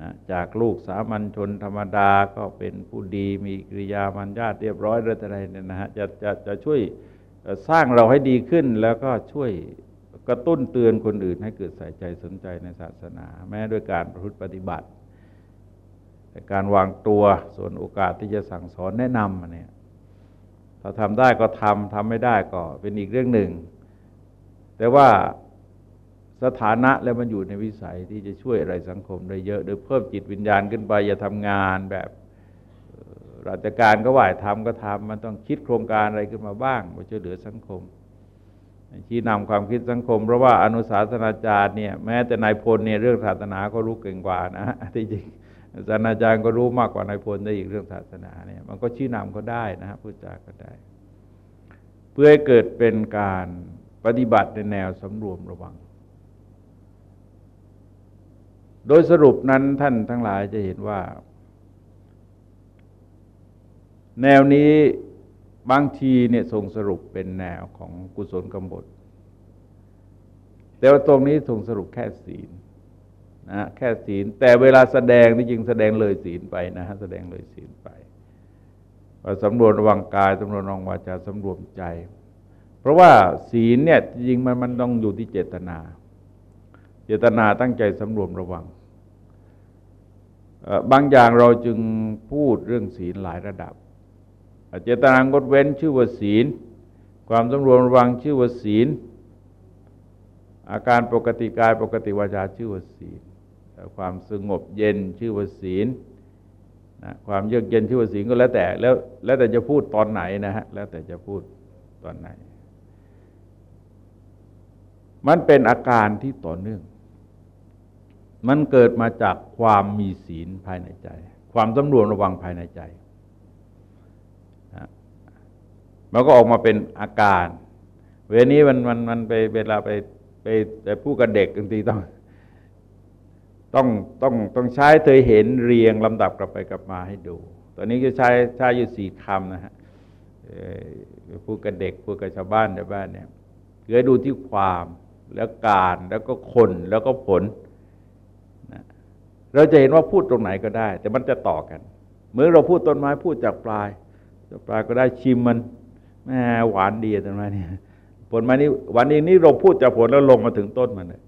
นะจากลูกสามัญชนธรรมดาก็เป็นผู้ดีมีกิริยามัญญาตเรียบร้อยอะไรเนี่ยนะฮะจะจะจะช่วยสร้างเราให้ดีขึ้นแล้วก็ช่วย กระตุ้นเตือนคนอื่นให้เกิดใส่ใจสนใจในศาสนา แม้ด้วยการประพฤติปฏิบัติ แต่การวางตัวส่วนโอกาสที่จะสั่งสอนแนะนำเนี่ยถ้าทำได้ก็ทำทำไม่ได้ก็เป็นอีกเรื่องหนึ่ง แต่ว่าสถานะแล้วมันอยู่ในวิสัยที่จะช่วยอะไรสังคมได้เยอะ โดยเพิ่มจิตวิญญาณขึ้นไป อย่าทำงานแบบราชการก็ไหวทำก็ทำมันต้องคิดโครงการอะไรขึ้นมาบ้างมาช่วยเหลือสังคม ชี้นำความคิดสังคม เพราะว่าอนุสาสนาจารย์เนี่ยแม้แต่นายพลเนี่ยเรื่องศาสนาก็รู้เก่งกว่านะที่จริงศาสนาจารย์ก็รู้มากกว่านายพลได้อีกเรื่องศาสนาเนี่ยมันก็ชี้นำก็ได้นะฮะพูดจาก็ได้ เพื่อให้เกิดเป็นการปฏิบัติในแนวสำรวมระวัง โดยสรุปนั้นท่านทั้งหลายจะเห็นว่า แนวนี้ บางทีเนี่ยทรงสรุปเป็นแนวของกุศลกรรมบทแต่ว่าตรงนี้ทรงสรุปแค่ศีลนะแค่ศีล แต่เวลาแสดงที่จริงแสดงเลยศีลไปนะฮะแสดงเลยศีลไปสำรวมระวังกายสำรวมระวังวาจาสำรวมใจ เพราะว่าศีลเนี่ยจริงมันมันต้องอยู่ที่เจตนา เจตนาตั้งใจสำรวมระวังบางอย่างเราจึงพูดเรื่องศีลหลายระดับ เจตนางดเว้นชื่อว่าศีล ความสำรวมระวังชื่อว่าศีล อาการปกติกายปกติวาจาชื่อว่าศีลความสงบเย็นชื่อว่าศีลนะความเยือกเย็นชื่อว่าศีลก็แล้วแต่แล้วแล้วแต่จะพูดตอนไหนนะฮะแล้วแต่จะพูดตอนไหน มันเป็นอาการที่ต่อเนื่อง มันเกิดมาจากความมีศีลภายในใจ ความสำรวมระวังภายในใจ มันก็ออกมาเป็นอาการ เวลานี้มันมันมันไปเวลาไปไปไปพูดกับเด็กบางทีต้องต้องต้องต้องใช้เธอเห็นเรียงลำดับกลับไปกลับมาให้ดู ตอนนี้ก็ใช้ใช้อยู่สี่คำนะฮะพูดกับเด็กพูดกับชาวบ้านชาวบ้านเนี่ยคือดูที่ความแล้วการแล้วก็คนแล้วก็ผลนะเราจะเห็นว่าพูดตรงไหนก็ได้ แต่มันจะต่อกันเมื่อเราพูดต้นไม้พูดจากปลายจากปลายก็ได้ชิมมัน แม่หวานดีตรงนั้นเนี่ยผลมานี้วันนี้นี่เราพูดจากผลแล้วลงมาถึงต้นมันเลย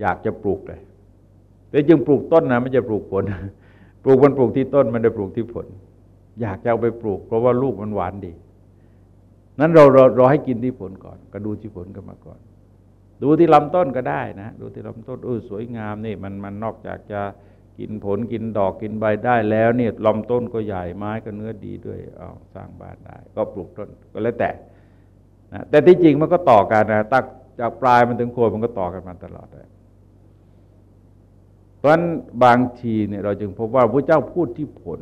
อยากจะปลูกเลยแต่จึงปลูกต้นนะไม่จะปลูกผล ปลูกมันปลูกที่ต้นมันได้ปลูกที่ผล อยากจะเอาไปปลูก เพราะว่าลูกมันหวานดี นั้นเราเราเราให้กินที่ผลก่อน ก็ดูที่ผลกันมาก่อน ดูที่ลำต้นก็ได้นะ ดูที่ลำต้นเออสวยงามนี่มันมันนอกจากจะ กินผลกินดอกกินใบได้แล้วเนี่ยลำต้นก็ใหญ่ไม้ก็เนื้อดีด้วยเอาสร้างบ้านได้ ก็ปลูกต้นก็แล้วแต่นะแต่ที่จริงมันก็ต่อกันนะตักจากปลายมันถึงโคนมันก็ต่อกันมาตลอดเลยเพราะฉะนั้นบางทีเนี่ยเราจึงพบว่าพระเจ้าพูดที่ผล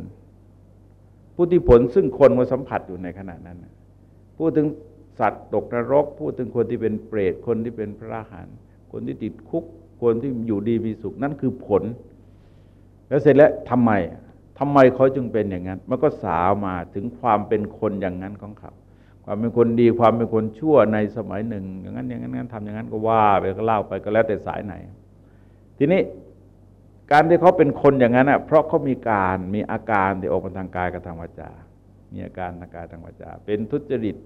พูดที่ผลซึ่งคนมาสัมผัสอยู่ในขณะนั้นพูดถึงสัตว์ตกนรก พูดถึงคนที่เป็นเปรตคนที่เป็นพระหันคนที่ติดคุกคนที่อยู่ดีมีสุขนั่นคือผล แล้วเสร็จแล้วทำไมทำไมเขาจึงเป็นอย่างนั้น มันก็สาวมาถึงความเป็นคนอย่างนั้นของเขา ความเป็นคนดีความเป็นคนชั่วในสมัยหนึ่ง อย่างนั้นอย่างนั้นทำอย่างนั้นก็ว่าไปก็เล่าไปก็แล้วแต่สายไหน ทีนี้การที่เขาเป็นคนอย่างนั้นอะเพราะเขามีการมีอาการที่ออกมาทางกายกับทางวาจา มีอาการทางกายทางวาจา เป็นทุจริต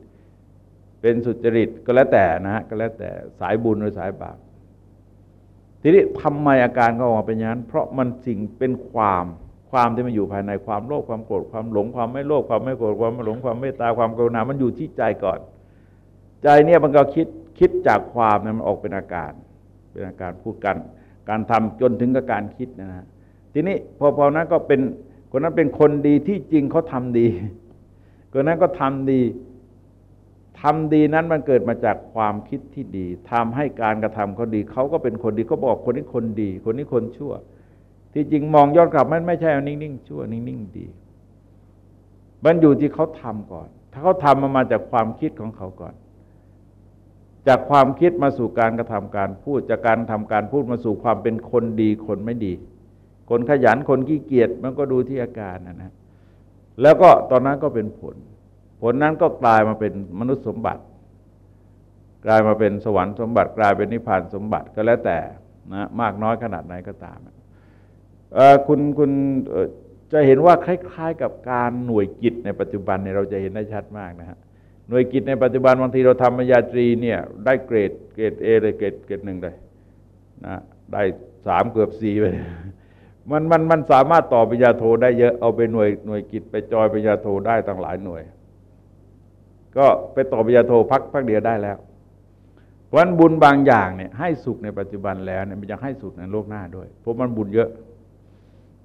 เป็นสุจริตก็แล้วแต่นะฮะก็แล้วแต่สายบุญหรือสายบาป ทีนี้ทำไมอาการเขาออกมาเป็นอย่างนั้น เพราะมันสิ่งเป็นความความที่มันอยู่ภายในความโลภความโกรธความหลงความไม่โลภความไม่โกรธความไม่หลงความไม่ตาความกรุณา มันอยู่ที่ใจก่อน ใจเนี่ยมันก็คิดคิดจากความเนี่ยมันออกเป็นอาการ เป็นอาการพูดกัน การทำจนถึงกับการคิดนะฮะทีนี้พอพอนั้นก็เป็นคนนั้นเป็นคนดีที่จริงเขาทำดีคนนั้นก็ทำดี ทำดีนั้นมันเกิดมาจากความคิดที่ดีทำให้การกระทำเขาดี เขาก็เป็นคนดีเขาบอกคนนี้คนดี คนนี้คนชั่ว ที่จริงมองย้อนกลับมันไม่ใช่นิ่งๆชั่วนิ่งๆดี มันอยู่ที่เขาทำก่อน ถ้าเขาทำมามาจากความคิดของเขาก่อน จากความคิดมาสู่การกระทำการพูด จากการทำการพูดมาสู่ความเป็นคนดีคนไม่ดี คนขยันคนขี้เกียจมันก็ดูที่อาการนะนะแล้วก็ตอนนั้นก็เป็นผล ผลนั้นก็กลายมาเป็นมนุษย์สมบัติ กลายมาเป็นสวรรค์สมบัติ กลายเป็นนิพพานสมบัติก็แล้วแต่นะมากน้อยขนาดไหนก็ตามคุณคุณจะเห็นว่าคล้าย ๆ กับการหน่วยกิจในปัจจุบันเนี่ยเราจะเห็นได้ชัดมากนะฮะหน่วยกิจในปัจจุบันบางทีเราทำปริญญาตรีเนี่ยได้เกรดเกรดเอเลยเกรดเกรดหนึ่งเลยนะได้สามเกือบสี่ไปมันมันมันสามารถต่อปริญญาโทได้เยอะเอาไปหน่วยหน่วยกิจไปจอยปริญญาโทได้ตั้งหลายหน่วย ก็ไปต่อปริญญาโทพักพักเดียวได้แล้ววันบุญบางอย่างเนี่ยให้สุขในปัจจุบันแล้วเนี่ยมันยังให้สุขในโลกหน้าด้วยเพราะมันบุญเยอะ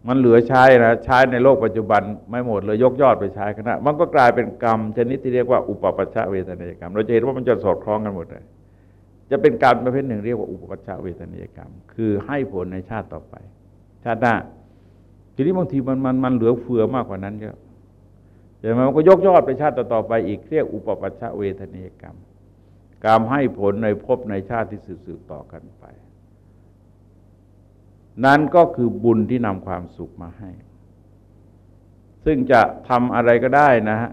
มันเหลือใช้นะใช้ในโลกปัจจุบันไม่หมดเลยยกยอดไปใช้คณะมันก็กลายเป็นกรรมชนิดที่เรียกว่าอุปปัชชะเวทนายกรรม เราจะเห็นว่ามันจะสอดคล้องกันหมดเลยจะเป็นการประเภทหนึ่งเรียกว่าอุปปัชชะเวทนายกรรม คือให้ผลในชาติต่อไป ชาติหน้าทีนี้บางทีมันมันมันเหลือเฟือมากกว่านั้นเยอะ แต่มันก็ยกยอดไปชาติต่อไปอีกเรียกอุปปัชชะเวทนายกรรมการให้ผลในภพในชาติที่สืบต่อกันไป นั้นก็คือบุญที่นำความสุขมาให้ ซึ่งจะทำอะไรก็ได้นะฮะ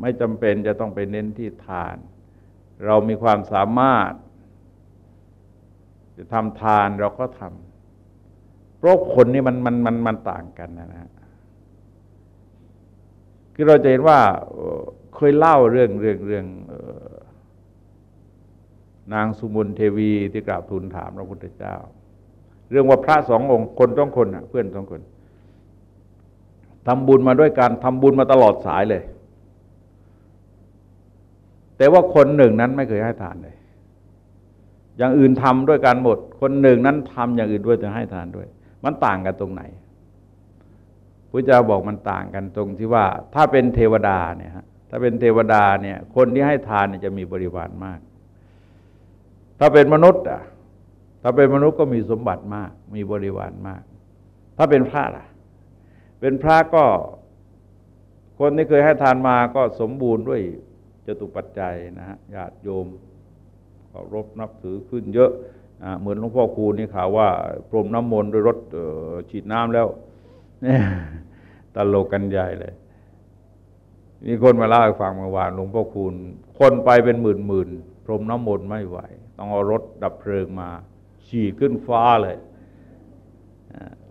ไม่จำเป็นจะต้องไปเน้นที่ทาน เรามีความสามารถ จะทำทานเราก็ทำเพราะคนนี่มันมันมันมันต่างกันนะฮะ คือเราจะเห็นว่าเคยเล่าเรื่องเรื่องเรื่องนางสุมนเทวีที่กราบทูลถามพระพุทธเจ้า เรื่องว่าพระสององค์คนต้องคนเพื่อนสองคนทำบุญมาด้วยการทำบุญมาตลอดสายเลย แต่ว่าคนหนึ่งนั้นไม่เคยให้ทานเลย อย่างอื่นทำด้วยการหมด คนหนึ่งนั้นทำอย่างอื่นด้วยจะให้ทานด้วย มันต่างกันตรงไหน พระเจ้าบอกมันต่างกันตรงที่ว่า ถ้าเป็นเทวดาเนี่ยฮะถ้าเป็นเทวดาเนี่ย คนที่ให้ทานเนี่ยจะมีบริวารมาก ถ้าเป็นมนุษย์อะถ้าเป็นมนุษย์ก็มีสมบัติมาก มีบริวารมาก ถ้าเป็นพระล่ะ เป็นพระก็ คนที่เคยให้ทานมาก็สมบูรณ์ด้วยจตุปัจจัยนะฮะญาติโยมเคารพนับถือขึ้นเยอะเหมือนหลวงพ่อคูนี่ข่าวว่า พรมน้ำมนต์ด้วยรถฉีดน้ำแล้ว ตลกกันใหญ่เลย มีคนมาเล่าให้ฟังเมื่อวานหลวงพ่อคูณ คนไปเป็นหมื่นหมื่นพรมน้ำมนต์ไม่ไหว ต้องเอารถดับเพลิงมา ฉีดขึ้นฟ้าเลย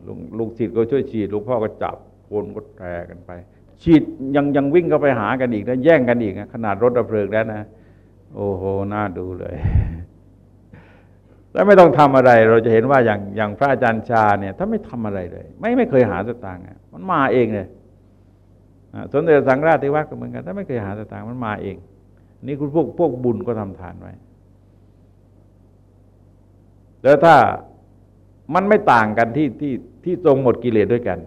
ลุงลุงฉีดก็ช่วยฉีดลุงพ่อก็จับคนก็แตรกันไป ฉีดยังยังวิ่งเข้าไปหากันอีกนะแย่งกันอีกนะขนาดรถดับเพลิงแล้วนะ โอ้โหน่าดูเลย แล้วไม่ต้องทำอะไรเราจะเห็นว่าอย่างอย่างพระอาจารย์ชาเนี่ยถ้าไม่ทำอะไรเลย ไม่ไม่เคยหาสตางค์มันมาเองเลยสมเด็จสังราชที่วัดก็เหมือนกันถ้าไม่เคยหาสตางค์มันมาเอง นี่คุณพวกพวกบุญก็ทำทานไว้ แล้วถ้ามันไม่ต่างกันที่ที่ที่ทรงหมดกิเลสด้วยกัน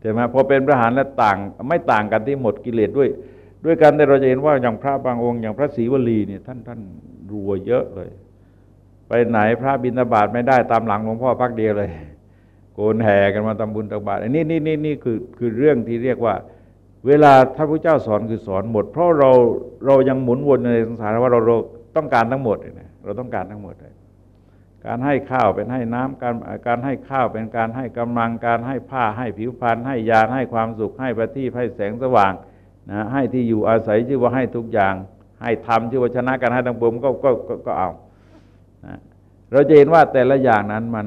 ใช่ไหมพอเป็นพระหารแล้วต่าง ไม่ต่างกันที่หมดกิเลสด้วย ด้วยกันแต่เราจะเห็นว่าอย่างพระบางองค์อย่างพระศรีวลีเนี่ยท่านท่านรวยเยอะเลย ไปไหนพระบิณฑบาตไม่ได้ตามหลังหลวงพ่อพักเดียวเลย โกนแห่กันมาทำบุญตักบาตรอันนี้นี่นี่นี่คือคือเรื่องที่เรียกว่า เวลาท่านพระเจ้าสอนคือสอนหมด เพราะเราเรายังหมุนวนในสงสารว่าเราเราต้องการทั้งหมดเลยนะเราต้องการทั้งหมดเลยการให้ข้าวเป็นให้น้ำการการให้ข้าวเป็นการให้กำลังการให้ผ้าให้ผิวพรรณให้ยาให้ความสุขให้ประทีปให้แสงสว่างนะให้ที่อยู่อาศัยชื่อว่าให้ทุกอย่าง ให้ทำชื่อว่าชนะการให้ทั้งปวงก็ก็ก็เอา เราจะเห็นว่าแต่ละอย่างนั้นมัน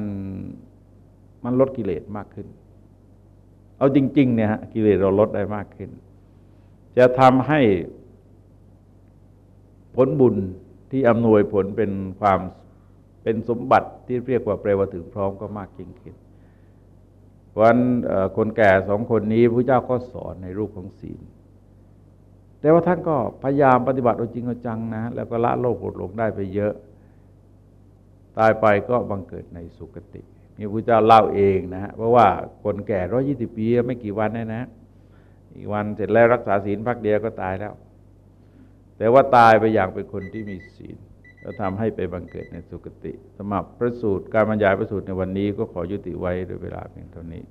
มันลดกิเลสมากขึ้น เอาจริง ๆ เนี่ยฮะกิเลสเราลดได้มากขึ้น จะทำให้ผลบุญที่อำนวยผลเป็นความเป็นสมบัติที่เรียกว่าแปลว่าถึงพร้อมก็มากยิ่งขึ้นวันคนแก่สองคนนี้พระเจ้าก็สอนในรูปของศีล แต่ว่าท่านก็พยายามปฏิบัติเอาจริงเอาจังนะ แล้วก็ละโลกโกรธหลงได้ไปเยอะ ตายไปก็บังเกิดในสุคตินี่พระเจ้าเล่าเองนะฮะเพราะว่าคนแก่ร้อยี่สิบปีไม่กี่วันนะนะอีกวันเสร็จแล้วรักษาศีลพักเดียวก็ตายแล้ว แต่ว่าตายไปอย่างเป็นคนที่มีศีลแล้วทำให้ไปบังเกิดในสุคติสมับพระสูตรการบรรยายพระสูตรในวันนี้ก็ขอยุติไว้โดยเวลาเพียงเท่านี้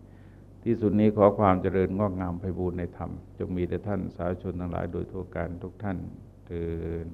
ที่สุดนี้ขอความเจริญงอกงามไพบูรณ์ในธรรม จงมีแด่ท่านสาธุชนทั้งหลายโดยทั่วกันทุกท่านเตือน